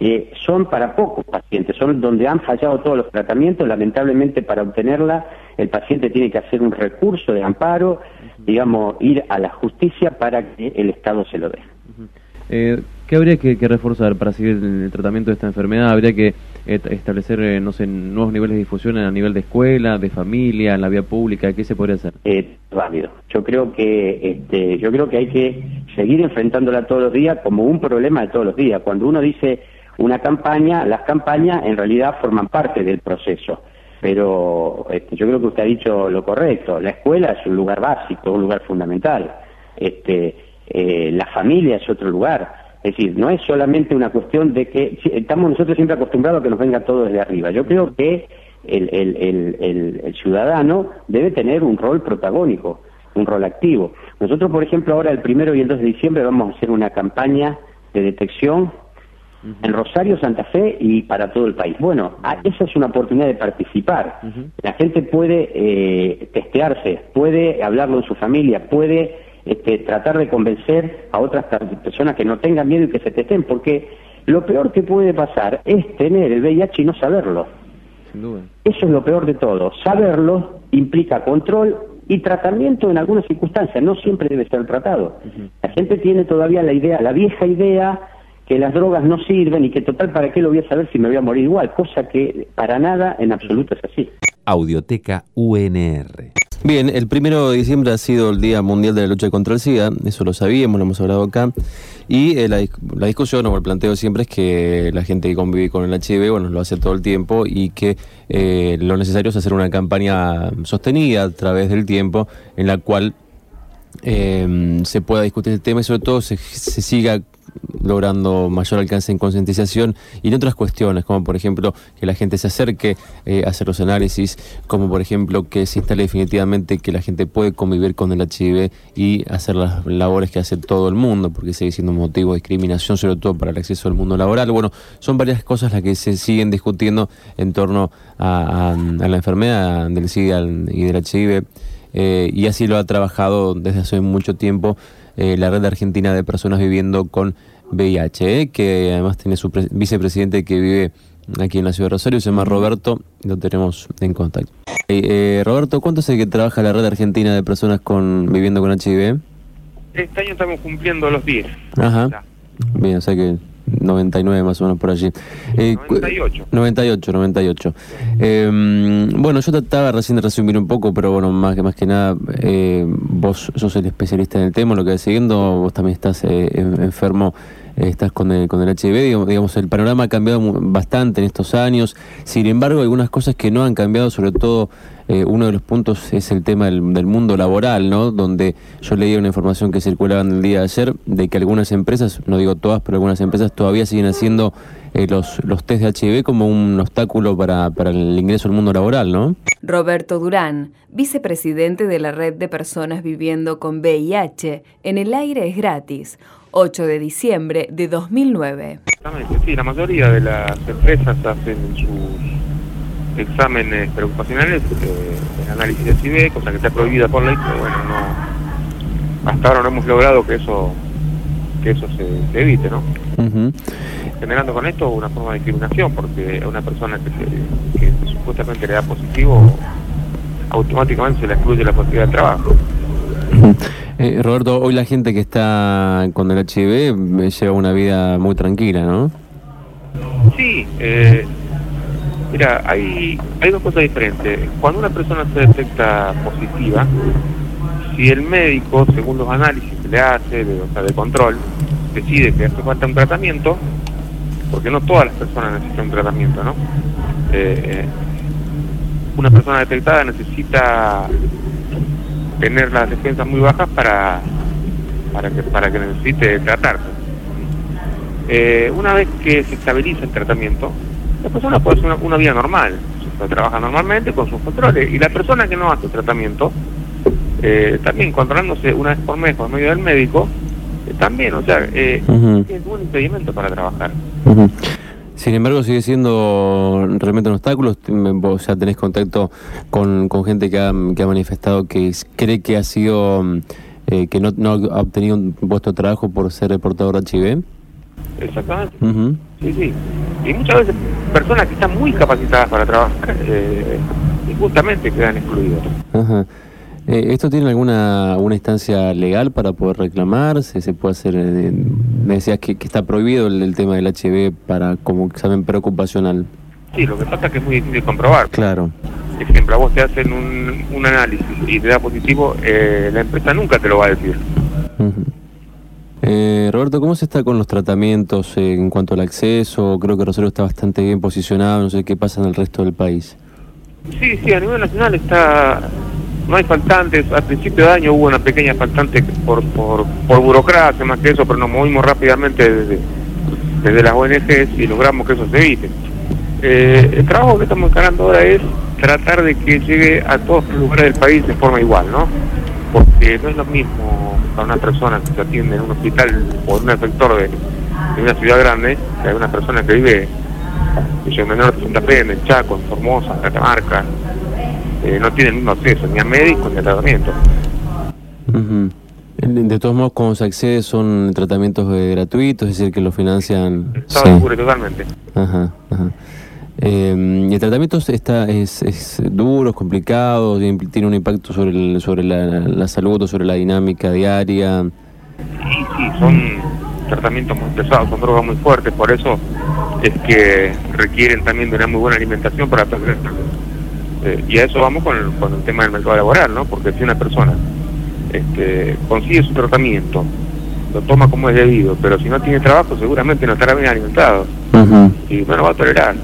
que son para pocos pacientes, son donde han fallado todos los tratamientos, lamentablemente para obtenerla el paciente tiene que hacer un recurso de amparo, digamos, ir a la justicia para que el Estado se lo dé. Eh, ¿Qué habría que, reforzar para seguir el, tratamiento de esta enfermedad? ¿Habría que establecer, eh, no sé, nuevos niveles de difusión a nivel de escuela, de familia, en la vía pública? ¿Qué se podría hacer? Eh, rápido. Yo creo que este, yo creo que hay que seguir enfrentándola todos los días como un problema de todos los días. Cuando uno dice una campaña, las campañas en realidad forman parte del proceso. Pero este, yo creo que usted ha dicho lo correcto. La escuela es un lugar básico, un lugar fundamental. Este, eh, la familia es otro lugar. Es decir, no es solamente una cuestión de que estamos nosotros siempre acostumbrados a que nos venga todo desde arriba. Yo creo que el, ciudadano debe tener un rol protagónico, un rol activo. Nosotros, por ejemplo, ahora el primero y el 2 de diciembre vamos a hacer una campaña de detección en Rosario, Santa Fe y para todo el país. Bueno, esa es una oportunidad de participar. La gente puede eh, testearse, puede hablarlo en su familia, puede este, tratar de convencer a otras personas que no tengan miedo y que se testen, porque lo peor que puede pasar es tener el VIH y no saberlo. Eso es lo peor de todo. Saberlo implica control y tratamiento en algunas circunstancias. No siempre debe ser tratado. La gente tiene todavía la idea, la vieja idea que las drogas no sirven y que total, ¿para qué lo voy a saber si me voy a morir igual? Cosa que para nada en absoluto es así. Audioteca UNR. Bien, el primero de diciembre ha sido el Día Mundial de la Lucha contra el SIDA, eso lo sabíamos, lo hemos hablado acá, y eh, la, discusión o el planteo siempre es que la gente que convive con el HIV, bueno, lo hace todo el tiempo y que eh, lo necesario es hacer una campaña sostenida a través del tiempo en la cual eh, se pueda discutir el tema y sobre todo se, se siga logrando mayor alcance en concientización y en otras cuestiones, como por ejemplo que la gente se acerque eh, a hacer los análisis, como por ejemplo que se instale definitivamente que la gente puede convivir con el HIV y hacer las labores que hace todo el mundo, porque sigue siendo un motivo de discriminación, sobre todo para el acceso al mundo laboral. Bueno, son varias cosas las que se siguen discutiendo en torno a, la enfermedad del SIDA y del HIV. Eh, y así lo ha trabajado desde hace mucho tiempo eh, la red argentina de personas viviendo con VIH, eh, que además tiene su vicepresidente que vive aquí en la ciudad de Rosario, se llama Roberto, lo tenemos en contacto. Eh, Roberto, ¿cuánto hace que trabaja la red argentina de personas con viviendo con HIV? Este año estamos cumpliendo los 10. Ajá. Bien, o sea que 99 más o menos por allí. 98. 98, 98. bueno, yo trataba recién de resumir un poco, pero bueno, más que más que nada, eh, vos sos el especialista en el tema, lo que vas siguiendo, vos también estás eh, enfermo eh, estás con el, con el HIV, digamos, el panorama ha cambiado bastante en estos años, sin embargo, algunas cosas que no han cambiado, sobre todo eh, uno de los puntos es el tema del, mundo laboral, ¿no? Donde yo leí una información que circulaba en el día de ayer de que algunas empresas, no digo todas, pero algunas empresas todavía siguen haciendo eh, los, los test de HIV como un obstáculo para, para el ingreso al mundo laboral, ¿no? Roberto Durán, vicepresidente de la Red de Personas Viviendo con VIH, en el aire es gratis 8 de diciembre de 2009. Exactamente, sí, la mayoría de las empresas hacen sus exámenes preocupacionales, eh, el análisis de CIB, cosa que está prohibida por ley, pero bueno, no, hasta ahora no hemos logrado que eso que eso se, se evite, ¿no? Generando con esto una forma de discriminación, porque a una persona que, se- que supuestamente le da positivo, automáticamente se le excluye la posibilidad de trabajo. Eh, Roberto, hoy la gente que está con el HIV lleva una vida muy tranquila, ¿no? Sí, eh, mira, hay, hay dos cosas diferentes. Cuando una persona se detecta positiva, si el médico, según los análisis que le hace, de, o sea, de control, decide que hace falta un tratamiento, porque no todas las personas necesitan un tratamiento, ¿no? Eh, una persona detectada necesita tener las defensas muy bajas para, para, que, para que necesite tratarse. Eh, una vez que se estabiliza el tratamiento, la persona puede hacer una, una vida normal, o sea, trabaja normalmente con sus controles. Y la persona que no hace tratamiento, eh, también controlándose una vez por mes por medio del médico, eh, también, o sea, eh, Ujú. tiene ningún impedimento para trabajar. Sin embargo, sigue siendo realmente un obstáculo. Vos ya tenés contacto con, con gente que ha, que ha manifestado que cree que ha sido, mm, eh, que no, no ha obtenido un puesto de trabajo por ser portador de HIV. Exactamente. Sí, sí. Y muchas veces personas que están muy capacitadas para trabajar, eh, injustamente quedan excluidas. Ajá. Eh, ¿Esto tiene alguna, alguna instancia legal para poder reclamar? ¿Se, se puede hacer? eh, me decías que, que está prohibido el, el tema del HIV para como examen preocupacional. Sí, lo que pasa es que es muy difícil comprobar. Claro. Por ejemplo, a vos te hacen un, un análisis y te da positivo, eh, la empresa nunca te lo va a decir. Eh, Roberto, ¿cómo se está con los tratamientos eh, en cuanto al acceso? Creo que Rosario está bastante bien posicionado, no sé qué pasa en el resto del país. Sí, sí, a nivel nacional está... No hay faltantes. Al principio de año hubo una pequeña faltante por, por, por burocracia, más que eso, pero nos movimos rápidamente desde, desde las ONGs y logramos que eso se evite. Eh, el trabajo que estamos encarando ahora es tratar de que llegue a todos los lugares del país de forma igual, ¿no? Porque no es lo mismo para una persona que se atiende en un hospital o en un sector de, una ciudad grande que a una persona que vive en menor de Santa Fe, en el Chaco, en Formosa, en Catamarca, eh, no tiene el mismo acceso ni a médicos ni a tratamiento. Ujú. De de todos modos, ¿cómo se accede? ¿Son tratamientos eh, gratuitos? Es decir, que lo financian... Estado Sí. cubre totalmente. Ajá, ajá. Eh, ¿y ¿El tratamiento está, es, es duro, es complicado? ¿Tiene un impacto sobre, el- sobre la, la salud o sobre la dinámica diaria? Y sí, son tratamientos muy pesados, son drogas muy fuertes, por eso es que requieren también de una muy buena alimentación para poder eh, y a eso vamos con el, con el tema del mercado laboral, ¿no? Porque si una persona este, consigue su tratamiento, lo toma como es debido, pero si no tiene trabajo seguramente no estará bien alimentado y no lo va a tolerar.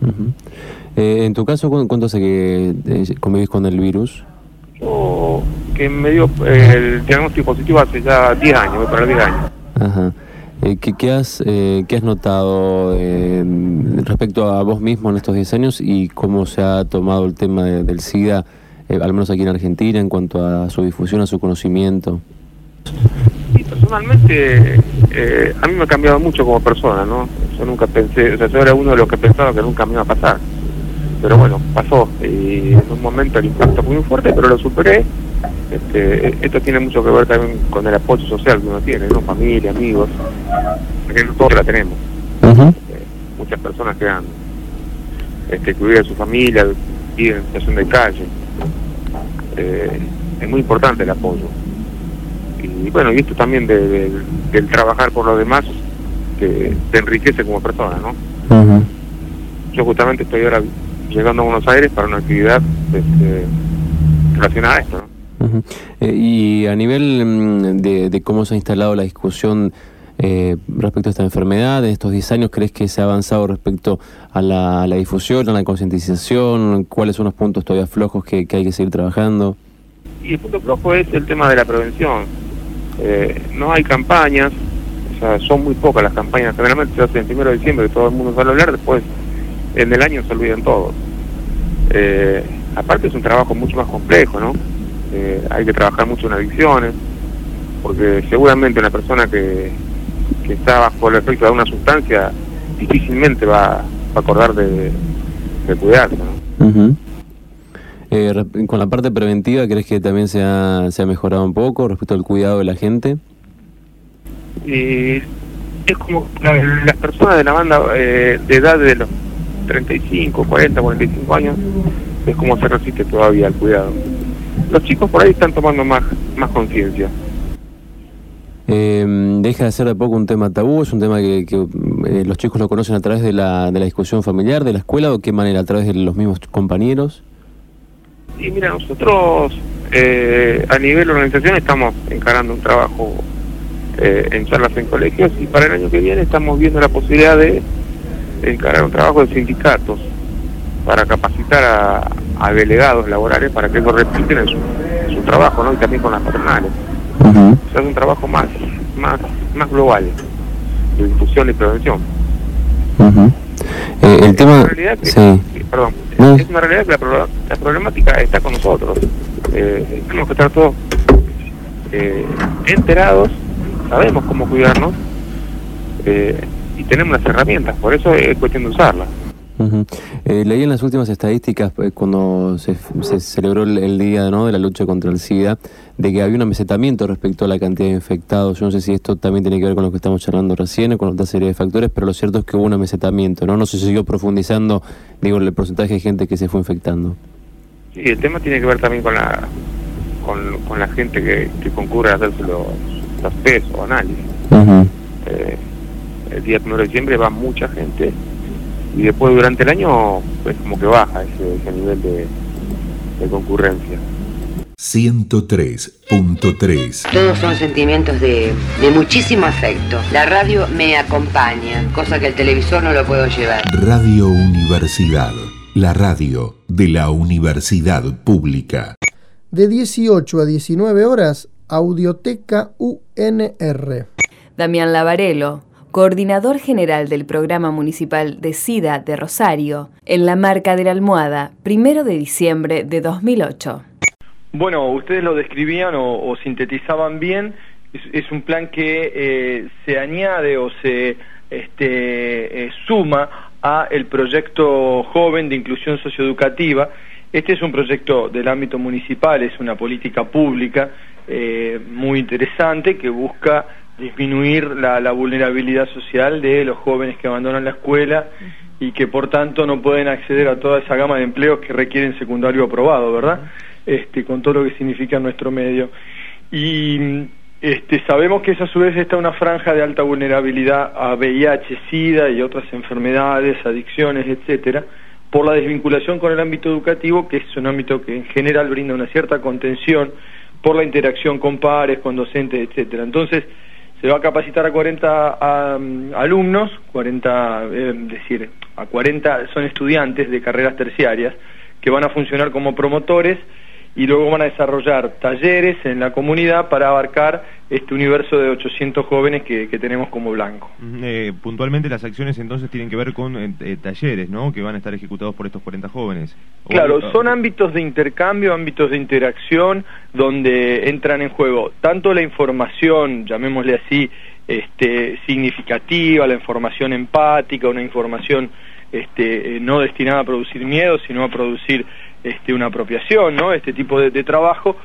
Ujú. Eh, en tu caso, ¿cu- ¿cuánto hace que eh, convivís con el virus? Yo, que me dio eh, el diagnóstico positivo hace ya 10 años, voy para 10 años. Ajá. Eh, ¿qué, qué has, eh, qué has notado eh, respecto a vos mismo en estos 10 años y cómo se ha tomado el tema de- del SIDA, eh, al menos aquí en Argentina, en cuanto a su difusión, a su conocimiento? Sí, personalmente eh, a mí me ha cambiado mucho como persona, ¿no? Yo nunca pensé, o sea, yo era uno de los que pensaba que nunca me iba a pasar. Pero bueno, pasó y en un momento el impacto fue muy fuerte, pero lo superé. Este, esto tiene mucho que ver también con el apoyo social que uno tiene, ¿no? Familia, amigos, que todos la tenemos. Muchas personas que han este, que de su familia, viven en situación de calle. Eh, es muy importante el apoyo y bueno, y esto también de, de- del trabajar por los demás que te enriquece como persona, ¿no? Yo justamente estoy ahora llegando a Buenos Aires para una actividad este, relacionada a esto, ¿no? Eh, y a nivel mm, de, de cómo se ha instalado la discusión eh, respecto a esta enfermedad, en estos 10 años, ¿crees que se ha avanzado respecto a la, a la difusión, a la concientización? ¿Cuáles son los puntos todavía flojos que, que hay que seguir trabajando? Y el punto flojo es el tema de la prevención. Eh, no hay campañas, o sea, son muy pocas las campañas, generalmente se hacen el primero de diciembre, todo el mundo sale a hablar, después en el año se olvidan todos. Eh, aparte es un trabajo mucho más complejo, ¿no? Eh, hay que trabajar mucho en adicciones, porque seguramente una persona que, que está bajo el efecto de una sustancia difícilmente va, va a acordar de, de cuidarse. ¿no? Eh, con la parte preventiva, ¿crees que también se ha, se ha mejorado un poco respecto al cuidado de la gente? Y es como la- las personas de la banda eh, de edad de los 35, 40, 45 años, es como se resiste todavía al cuidado. Los chicos por ahí están tomando más, más conciencia. Eh, deja de ser de poco un tema tabú, es un tema que, que, eh, los chicos lo conocen a través de la, de la discusión familiar, de la escuela, o qué manera, a través de los mismos compañeros. Y mira, nosotros eh, a nivel organización estamos encarando un trabajo eh, en charlas en colegios y para el año que viene estamos viendo la posibilidad de encarar un trabajo de sindicatos para capacitar a, a delegados laborales para que ellos repiten en su, en su trabajo, ¿no? Y también con las patronales. O sea, es un trabajo más, más, más global de difusión y prevención. Eh, el tema... una realidad que- Sí. que- perdón, No. es una realidad que la, pro- la problemática está con nosotros. Eh, tenemos que estar todos eh, enterados, sabemos cómo cuidarnos eh, y tenemos las herramientas, por eso es cuestión de usarlas. Eh, leí en las últimas estadísticas, eh, cuando se, se celebró el, el día ¿no? de la lucha contra el SIDA, de que había un amesetamiento respecto a la cantidad de infectados. Yo no sé si esto también tiene que ver con lo que estamos charlando recién o con otra serie de factores, pero lo cierto es que hubo un amesetamiento, ¿no? No se siguió profundizando, digo, el porcentaje de gente que se fue infectando. Sí, el tema tiene que ver también con la con, con la gente que, que concurre a hacerse los, los test o análisis. Eh, el día 1 de diciembre va mucha gente y después durante el año pues como que baja ese, ese nivel de, de concurrencia. 103.3 Todos son sentimientos de, de muchísimo afecto. La radio me acompaña, cosa que el televisor no lo puedo llevar. Radio Universidad, la radio de la Universidad Pública. De 18 a 19 horas, Audioteca UNR. Damián Lavarelo, coordinador general del Programa Municipal de SIDA de Rosario, en la marca de la almohada, primero de diciembre de 2008. Bueno, ustedes lo describían o, sintetizaban bien. Es, es un plan que eh, se añade o se este, eh, suma a el proyecto joven de inclusión socioeducativa. Este es un proyecto del ámbito municipal, es una política pública eh, muy interesante que busca disminuir la, la vulnerabilidad social de los jóvenes que abandonan la escuela y que por tanto no pueden acceder a toda esa gama de empleos que requieren secundario aprobado, ¿verdad? Este, con todo lo que significa nuestro medio. Y este, sabemos que eso a su vez está una franja de alta vulnerabilidad a VIH, SIDA y otras enfermedades, adicciones, etcétera, por la desvinculación con el ámbito educativo, que es un ámbito que en general brinda una cierta contención por la interacción con pares, con docentes, etcétera. Entonces, se va a capacitar a 40 a, um, alumnos, 40, eh, decir, a 40 son estudiantes de carreras terciarias que van a funcionar como promotores y luego van a desarrollar talleres en la comunidad para abarcar este universo de 800 jóvenes que, que tenemos como blanco. Eh, puntualmente las acciones entonces tienen que ver con eh, eh, talleres, ¿no? Que van a estar ejecutados por estos 40 jóvenes. Claro, o- son ámbitos de intercambio, ámbitos de interacción, donde entran en juego tanto la información, llamémosle así, este, significativa, la información empática, una información este, no destinada a producir miedo, sino a producir este, una apropiación, ¿no? Este tipo de, de trabajo,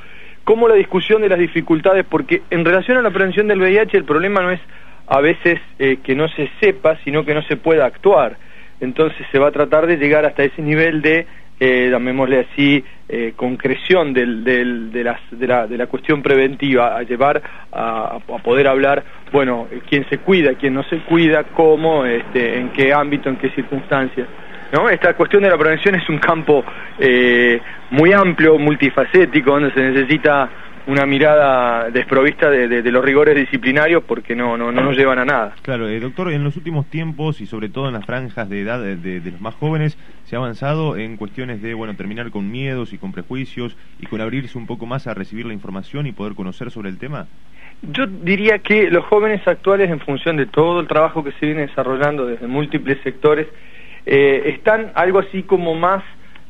como la discusión de las dificultades, porque en relación a la prevención del VIH el problema no es a veces eh, que no se sepa, sino que no se pueda actuar. Entonces se va a tratar de llegar hasta ese nivel de, eh, llamémosle así, eh, concreción del, del- de, las- de la, de la cuestión preventiva, a llevar a, a poder hablar, bueno, quién se cuida, quién no se cuida, cómo, este, en qué ámbito, en qué circunstancias. ¿No? Esta cuestión de la prevención es un campo eh, muy amplio, multifacético, donde se necesita una mirada desprovista de, de- de los rigores disciplinarios porque no, no, no nos llevan a nada. Claro, eh, doctor, en los últimos tiempos y sobre todo en las franjas de edad de, de- de los más jóvenes, se ha avanzado en cuestiones de, bueno, terminar con miedos y con prejuicios y con abrirse un poco más a recibir la información y poder conocer sobre el tema. Yo diría que los jóvenes actuales, en función de todo el trabajo que se viene desarrollando desde múltiples sectores, eh, están algo así como más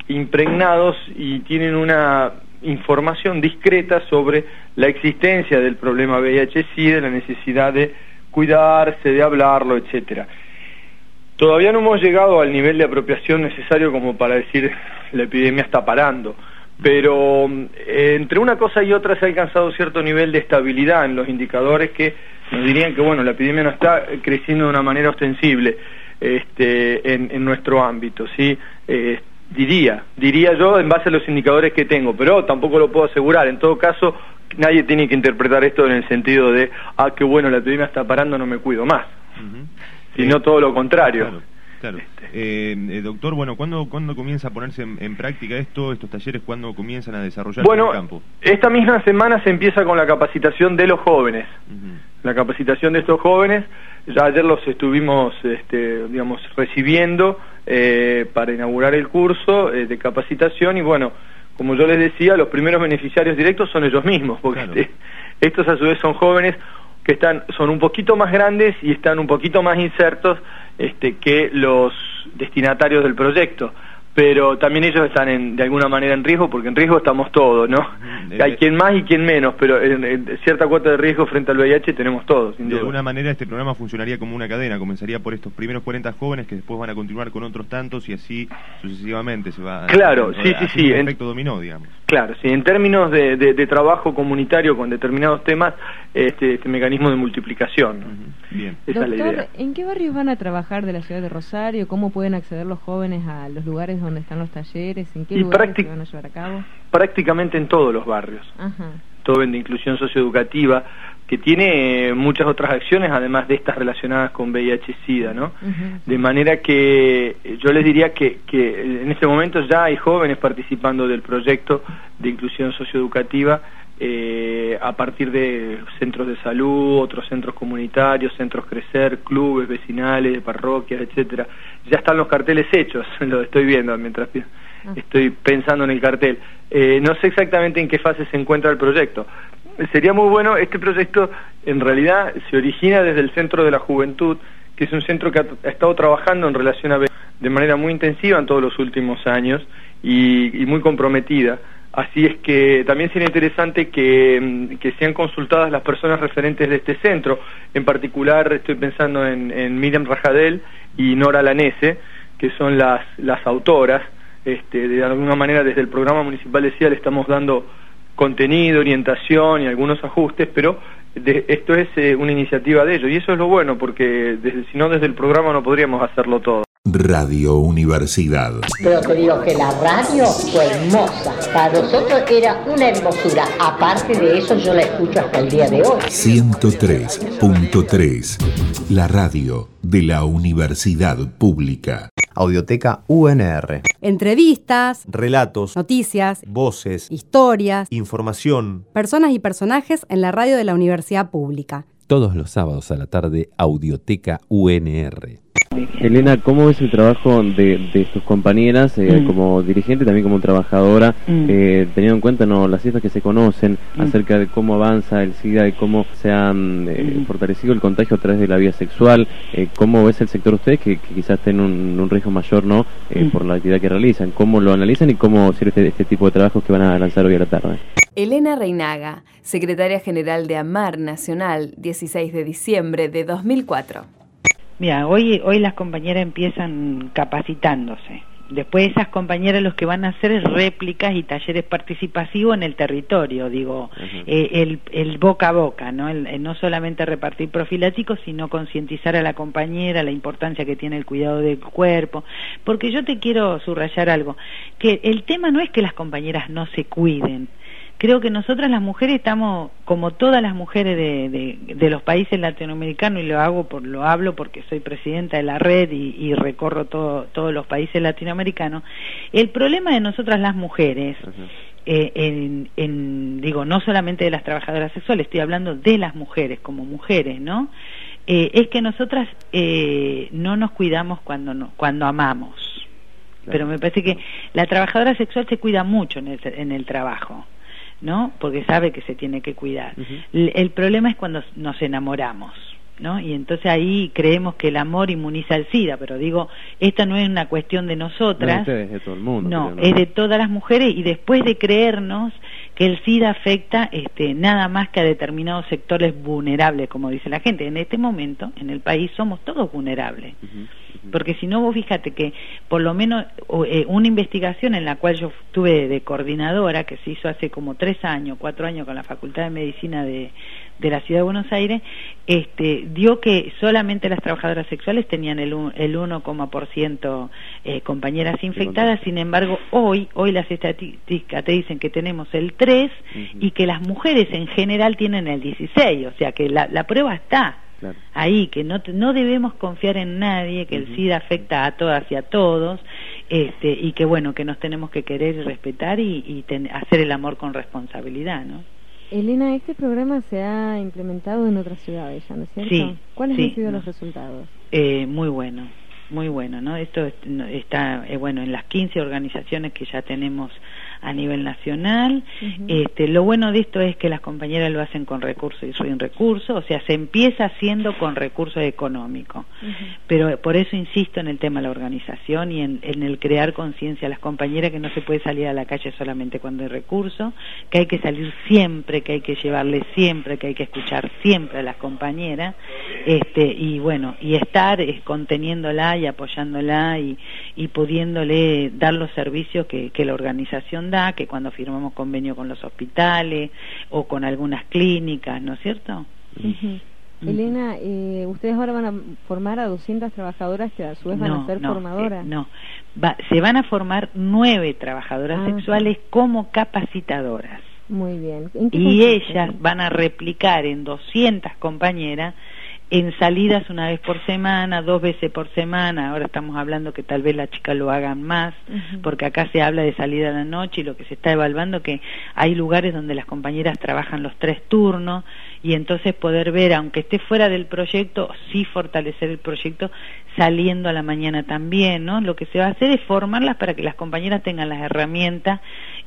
impregnados y tienen una información discreta sobre la existencia del problema VIH-Sida, la necesidad de cuidarse, de hablarlo, etcétera. Todavía no hemos llegado al nivel de apropiación necesario como para decir la epidemia está parando, pero eh, entre una cosa y otra se ha alcanzado cierto nivel de estabilidad en los indicadores que nos dirían que bueno la epidemia no está creciendo de una manera ostensible este, en, nuestro ámbito, sí. Eh, diría, diría yo en base a los indicadores que tengo, pero tampoco lo puedo asegurar. En todo caso, nadie tiene que interpretar esto en el sentido de, ah, qué bueno, la epidemia está parando, no me cuido más sino todo lo contrario. Claro. Eh, eh, doctor, bueno, ¿cuándo, ¿cuándo comienza a ponerse en, práctica esto, estos talleres, cuándo comienzan a desarrollarse bueno, en el campo? esta misma semana se empieza con la capacitación de los jóvenes. La capacitación de estos jóvenes, ya ayer los estuvimos, este, digamos, recibiendo eh, para inaugurar el curso de capacitación y bueno, como yo les decía, los primeros beneficiarios directos son ellos mismos, porque este, estos a su vez son jóvenes que están, son un poquito más grandes y están un poquito más insertos este, que los destinatarios del proyecto pero también ellos están en, de alguna manera en riesgo, porque en riesgo estamos todos, ¿no? Hay quien más y quien menos, pero en, cierta cuota de riesgo frente al VIH tenemos todos, De alguna manera este programa funcionaría como una cadena, comenzaría por estos primeros 40 jóvenes que después van a continuar con otros tantos y así sucesivamente se va Claro, sí, sí, sí. Un efecto dominó, digamos. Claro, sí, en términos de, de, trabajo comunitario con determinados temas, este, este mecanismo de multiplicación. Bien. Doctor, ¿en qué barrios van a trabajar de la ciudad de Rosario? ¿Cómo pueden acceder los jóvenes a los lugares donde están los talleres? ¿En qué lugares se van a llevar a cabo? Prácticamente en todos los barrios. Ajá. Todo en de inclusión socioeducativa, que tiene muchas otras acciones, además de estas relacionadas con VIH-Sida, ¿no? De manera que yo les diría que, que en este momento ya hay jóvenes participando del proyecto de inclusión socioeducativa eh, a partir de centros de salud, otros centros comunitarios, centros crecer, clubes vecinales, parroquias, etcétera. Ya están los carteles hechos, lo estoy viendo mientras ah. estoy pensando en el cartel. Eh, no sé exactamente en qué fase se encuentra el proyecto. Sería muy bueno, este proyecto en realidad se origina desde el Centro de la Juventud, que es un centro que ha, estado trabajando en relación a de manera muy intensiva en todos los últimos años y muy comprometida Así es que también sería interesante mm, que, sean consultadas las personas referentes de este centro. En particular estoy pensando en, Miriam Rajadel y Nora Lanese, que son las, las autoras. Este, de alguna manera desde el programa municipal de CIA le estamos dando contenido, orientación y algunos ajustes, pero esto es eh, una iniciativa de ellos y eso es lo bueno porque si no desde el programa no podríamos hacerlo todo. Radio Universidad. Pero te digo que la radio fue hermosa. Para nosotros era una hermosura. Aparte de eso, yo la escucho hasta el día de hoy. 103.3. La radio de la Universidad Pública. Audioteca UNR. Entrevistas, relatos, noticias, voces, historias, información, personas y personajes en la radio de la Universidad Pública. Todos los sábados a la tarde, Audioteca UNR. Elena, ¿cómo ves el trabajo de, tus compañeras eh, mm. como dirigente, también como trabajadora, mm. eh, teniendo en cuenta no, las cifras que se conocen mm. acerca de cómo avanza el SIDA y cómo se ha eh, fortalecido el contagio a través de la vía sexual? ¿Cómo ves el sector ustedes que, quizás tienen un, riesgo mayor no por la actividad que realizan? ¿Cómo lo analizan y cómo sirve este, este tipo de trabajos que van a lanzar hoy a la tarde? Elena Reinaga, secretaria general de AMAR Nacional, 16 de diciembre de 2004. Mira, hoy, hoy las compañeras empiezan capacitándose. Después esas compañeras los que van a hacer es réplicas y talleres participativos en el territorio, digo, eh, el, el, boca a boca, ¿no? El, no solamente repartir profiláticos, sino concientizar a la compañera la importancia que tiene el cuidado del cuerpo. Porque yo te quiero subrayar algo, que el tema no es que las compañeras no se cuiden, creo que nosotras las mujeres estamos, como todas las mujeres de, de, los países latinoamericanos, y lo hago por, lo hablo porque soy presidenta de la red y, recorro todo, todos los países latinoamericanos, el problema de nosotras las mujeres, eh, en, en, digo, no solamente de las trabajadoras sexuales, estoy hablando de las mujeres como mujeres, ¿no? Eh, es que nosotras eh, no nos cuidamos cuando, no, cuando amamos. Pero me parece que la trabajadora sexual se cuida mucho en el, en el trabajo. ¿No? Porque sabe que se tiene que cuidar. el, problema es cuando nos enamoramos. ¿No? Y entonces ahí creemos que el amor inmuniza el SIDA, pero digo, esta no es una cuestión de nosotras, no, es de todo el mundo, no, es de todas las mujeres y después de creernos que el SIDA afecta este, nada más que a determinados sectores vulnerables, como dice la gente. En este momento, en el país, somos todos vulnerables. Porque si no, vos fíjate que por lo menos eh, una investigación en la cual yo estuve de coordinadora, que se hizo hace como tres años, cuatro años con la Facultad de Medicina de, de la Ciudad de Buenos Aires, este, dio que solamente las trabajadoras sexuales tenían el, el 1,% eh, compañeras infectadas, sin embargo, hoy, hoy las estadísticas te dicen que tenemos el 3 y que las mujeres en general tienen el 16, o sea que la, la prueba está. Ahí, que no, no debemos confiar en nadie, que el SIDA afecta a todas y a todos, este, y que bueno, que nos tenemos que querer y respetar y, y hacer el amor con responsabilidad, ¿no? Elena, este programa se ha implementado en otras ciudades ya, ¿no es cierto? Sí. ¿Cuáles sí, han sido no. los resultados? Eh, muy bueno, muy bueno, ¿no? Esto está, eh, bueno, en las 15 organizaciones que ya tenemos a nivel nacional. este, lo bueno de esto es que las compañeras lo hacen con recursos y sin recursos, o sea, se empieza haciendo con recursos económicos. Pero por eso insisto en el tema de la organización y en, en el crear conciencia a las compañeras que no se puede salir a la calle solamente cuando hay recursos, que hay que salir siempre, que hay que llevarle siempre, que hay que escuchar siempre a las compañeras, este, y bueno, y estar es, conteniéndola y apoyándola y, y pudiéndole dar los servicios que, que la organización que cuando firmamos convenio con los hospitales o con algunas clínicas, ¿no es cierto? Ujú. Elena, eh, ustedes ahora van a formar a 200 trabajadoras que a su vez van a ser no, formadoras. eh, no, Va- se van a formar nueve trabajadoras Ah, sexuales como capacitadoras. Muy bien. ¿En qué Y consiste? ellas van a replicar en 200 compañeras en salidas una vez por semana, dos veces por semana. Ahora estamos hablando que tal vez las chicas lo hagan más, porque acá se habla de salida a la noche y lo que se está evaluando que hay lugares donde las compañeras trabajan los tres turnos y entonces poder ver, aunque esté fuera del proyecto, sí fortalecer el proyecto saliendo a la mañana también, ¿no? Lo que se va a hacer es formarlas para que las compañeras tengan las herramientas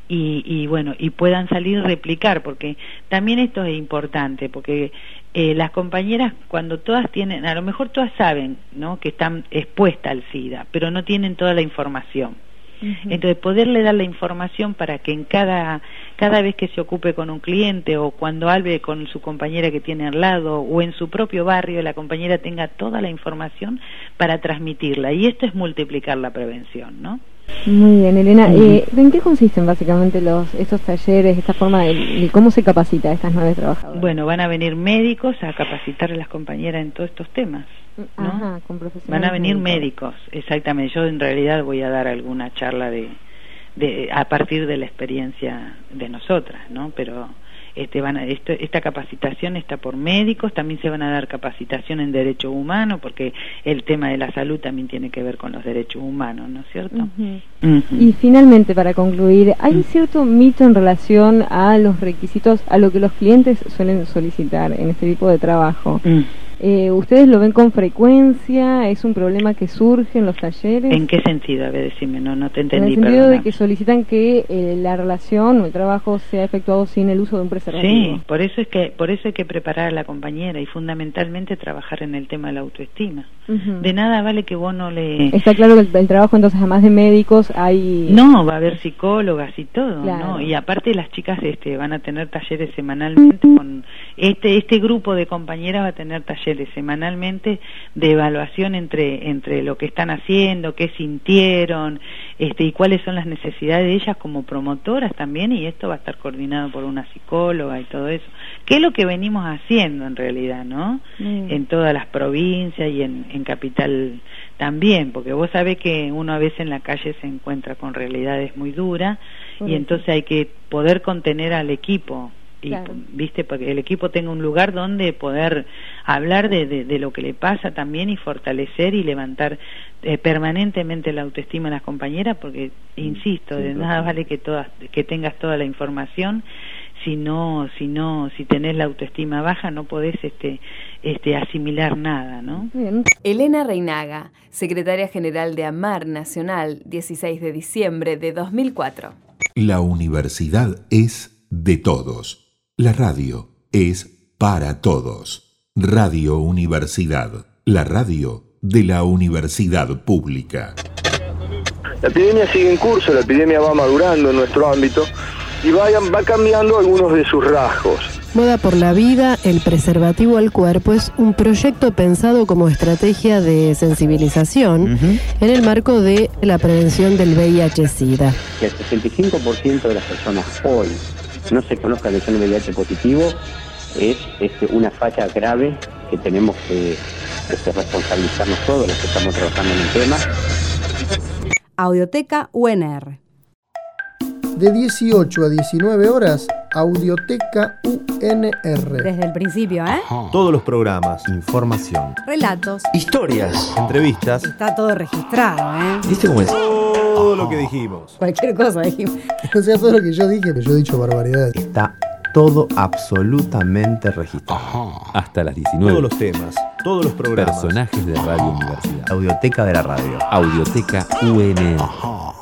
y, y bueno, y puedan salir y replicar, porque también esto es importante, porque eh, las compañeras cuando todas tienen, a lo mejor todas saben, ¿no? Que están expuestas al SIDA, pero no tienen toda la información. Entonces, poderle dar la información para que en cada, cada vez que se ocupe con un cliente o cuando hable con su compañera que tiene al lado o en su propio barrio, la compañera tenga toda la información para transmitirla. Y esto es multiplicar la prevención, ¿no? Muy bien, Elena. Eh, ¿En qué consisten básicamente los estos talleres, esta forma de, de cómo se capacita a estas nueve trabajadoras? Bueno, van a venir médicos a capacitar a las compañeras en todos estos temas. ¿no? Ajá, con profesionales. Van a venir médicos. médicos, exactamente. Yo en realidad voy a dar alguna charla de, de a partir de la experiencia de nosotras, ¿no? Pero este van a- esto- esta capacitación está por médicos, también se van a dar capacitación en derechos humanos, porque el tema de la salud también tiene que ver con los derechos humanos, ¿no es cierto? Y finalmente, para concluir, Mm. ¿hay cierto mito en relación a los requisitos, a lo que los clientes suelen solicitar en este tipo de trabajo? Eh, ¿Ustedes lo ven con frecuencia? ¿Es un problema que surge en los talleres? ¿En qué sentido? A ver, decime, no, no te En entendí, el sentido perdona. de que solicitan que eh, la relación o el trabajo sea efectuado sin el uso de un preservativo. Sí, por eso es que por eso hay que preparar a la compañera y fundamentalmente trabajar en el tema de la autoestima. De nada vale que vos no le Está claro que el, el trabajo entonces, además de médicos, hay... No, va a haber psicólogas y todo, Claro. ¿no? Y aparte las chicas este van a tener talleres semanalmente con este este grupo de compañeras va a tener talleres semanalmente de evaluación entre entre lo que están haciendo, qué sintieron, este y cuáles son las necesidades de ellas como promotoras también y esto va a estar coordinado por una psicóloga y todo eso. ¿Qué es lo que venimos haciendo en realidad, no? Mm. En todas las provincias y en, en capital también, porque vos sabés que uno a veces en la calle se encuentra con realidades muy duras y entonces hay que poder contener al equipo y Claro. viste porque el equipo tenga un lugar donde poder hablar de, de, de lo que le pasa también y fortalecer y levantar eh, permanentemente la autoestima de las compañeras porque insisto de nada vale que todas que tengas toda la información si no si no si tenés la autoestima baja no podés este este asimilar nada no Elena Reinaga, secretaria general de AMAR Nacional, 16 de diciembre de 2004. La universidad es de todos. La radio es para todos. Radio Universidad, la radio de la universidad pública. La epidemia sigue en curso, la epidemia va madurando en nuestro ámbito y va cambiando algunos de sus rasgos. Moda por la vida, el preservativo al cuerpo es un proyecto pensado como estrategia de sensibilización en el marco de la prevención del VIH-Sida. Que el 65% de las personas hoy no se conozca que son VIH positivo es este, una falla grave que tenemos que este, responsabilizarnos todos los que estamos trabajando en el tema. Audioteca UNR. De 18 a 19 horas, Audioteca UNR. Desde el principio, ¿eh? Todos los programas, información, Relatos. historias, entrevistas. Está todo registrado, ¿eh? ¿Viste cómo es? Todo lo que dijimos. Cualquier cosa dijimos. O sea, todo lo que yo dije, que yo he dicho barbaridades. Está todo absolutamente registrado. Hasta las 19. Todos los temas, todos los programas. Personajes de Radio Universidad. Audioteca de la radio. Audioteca UNR.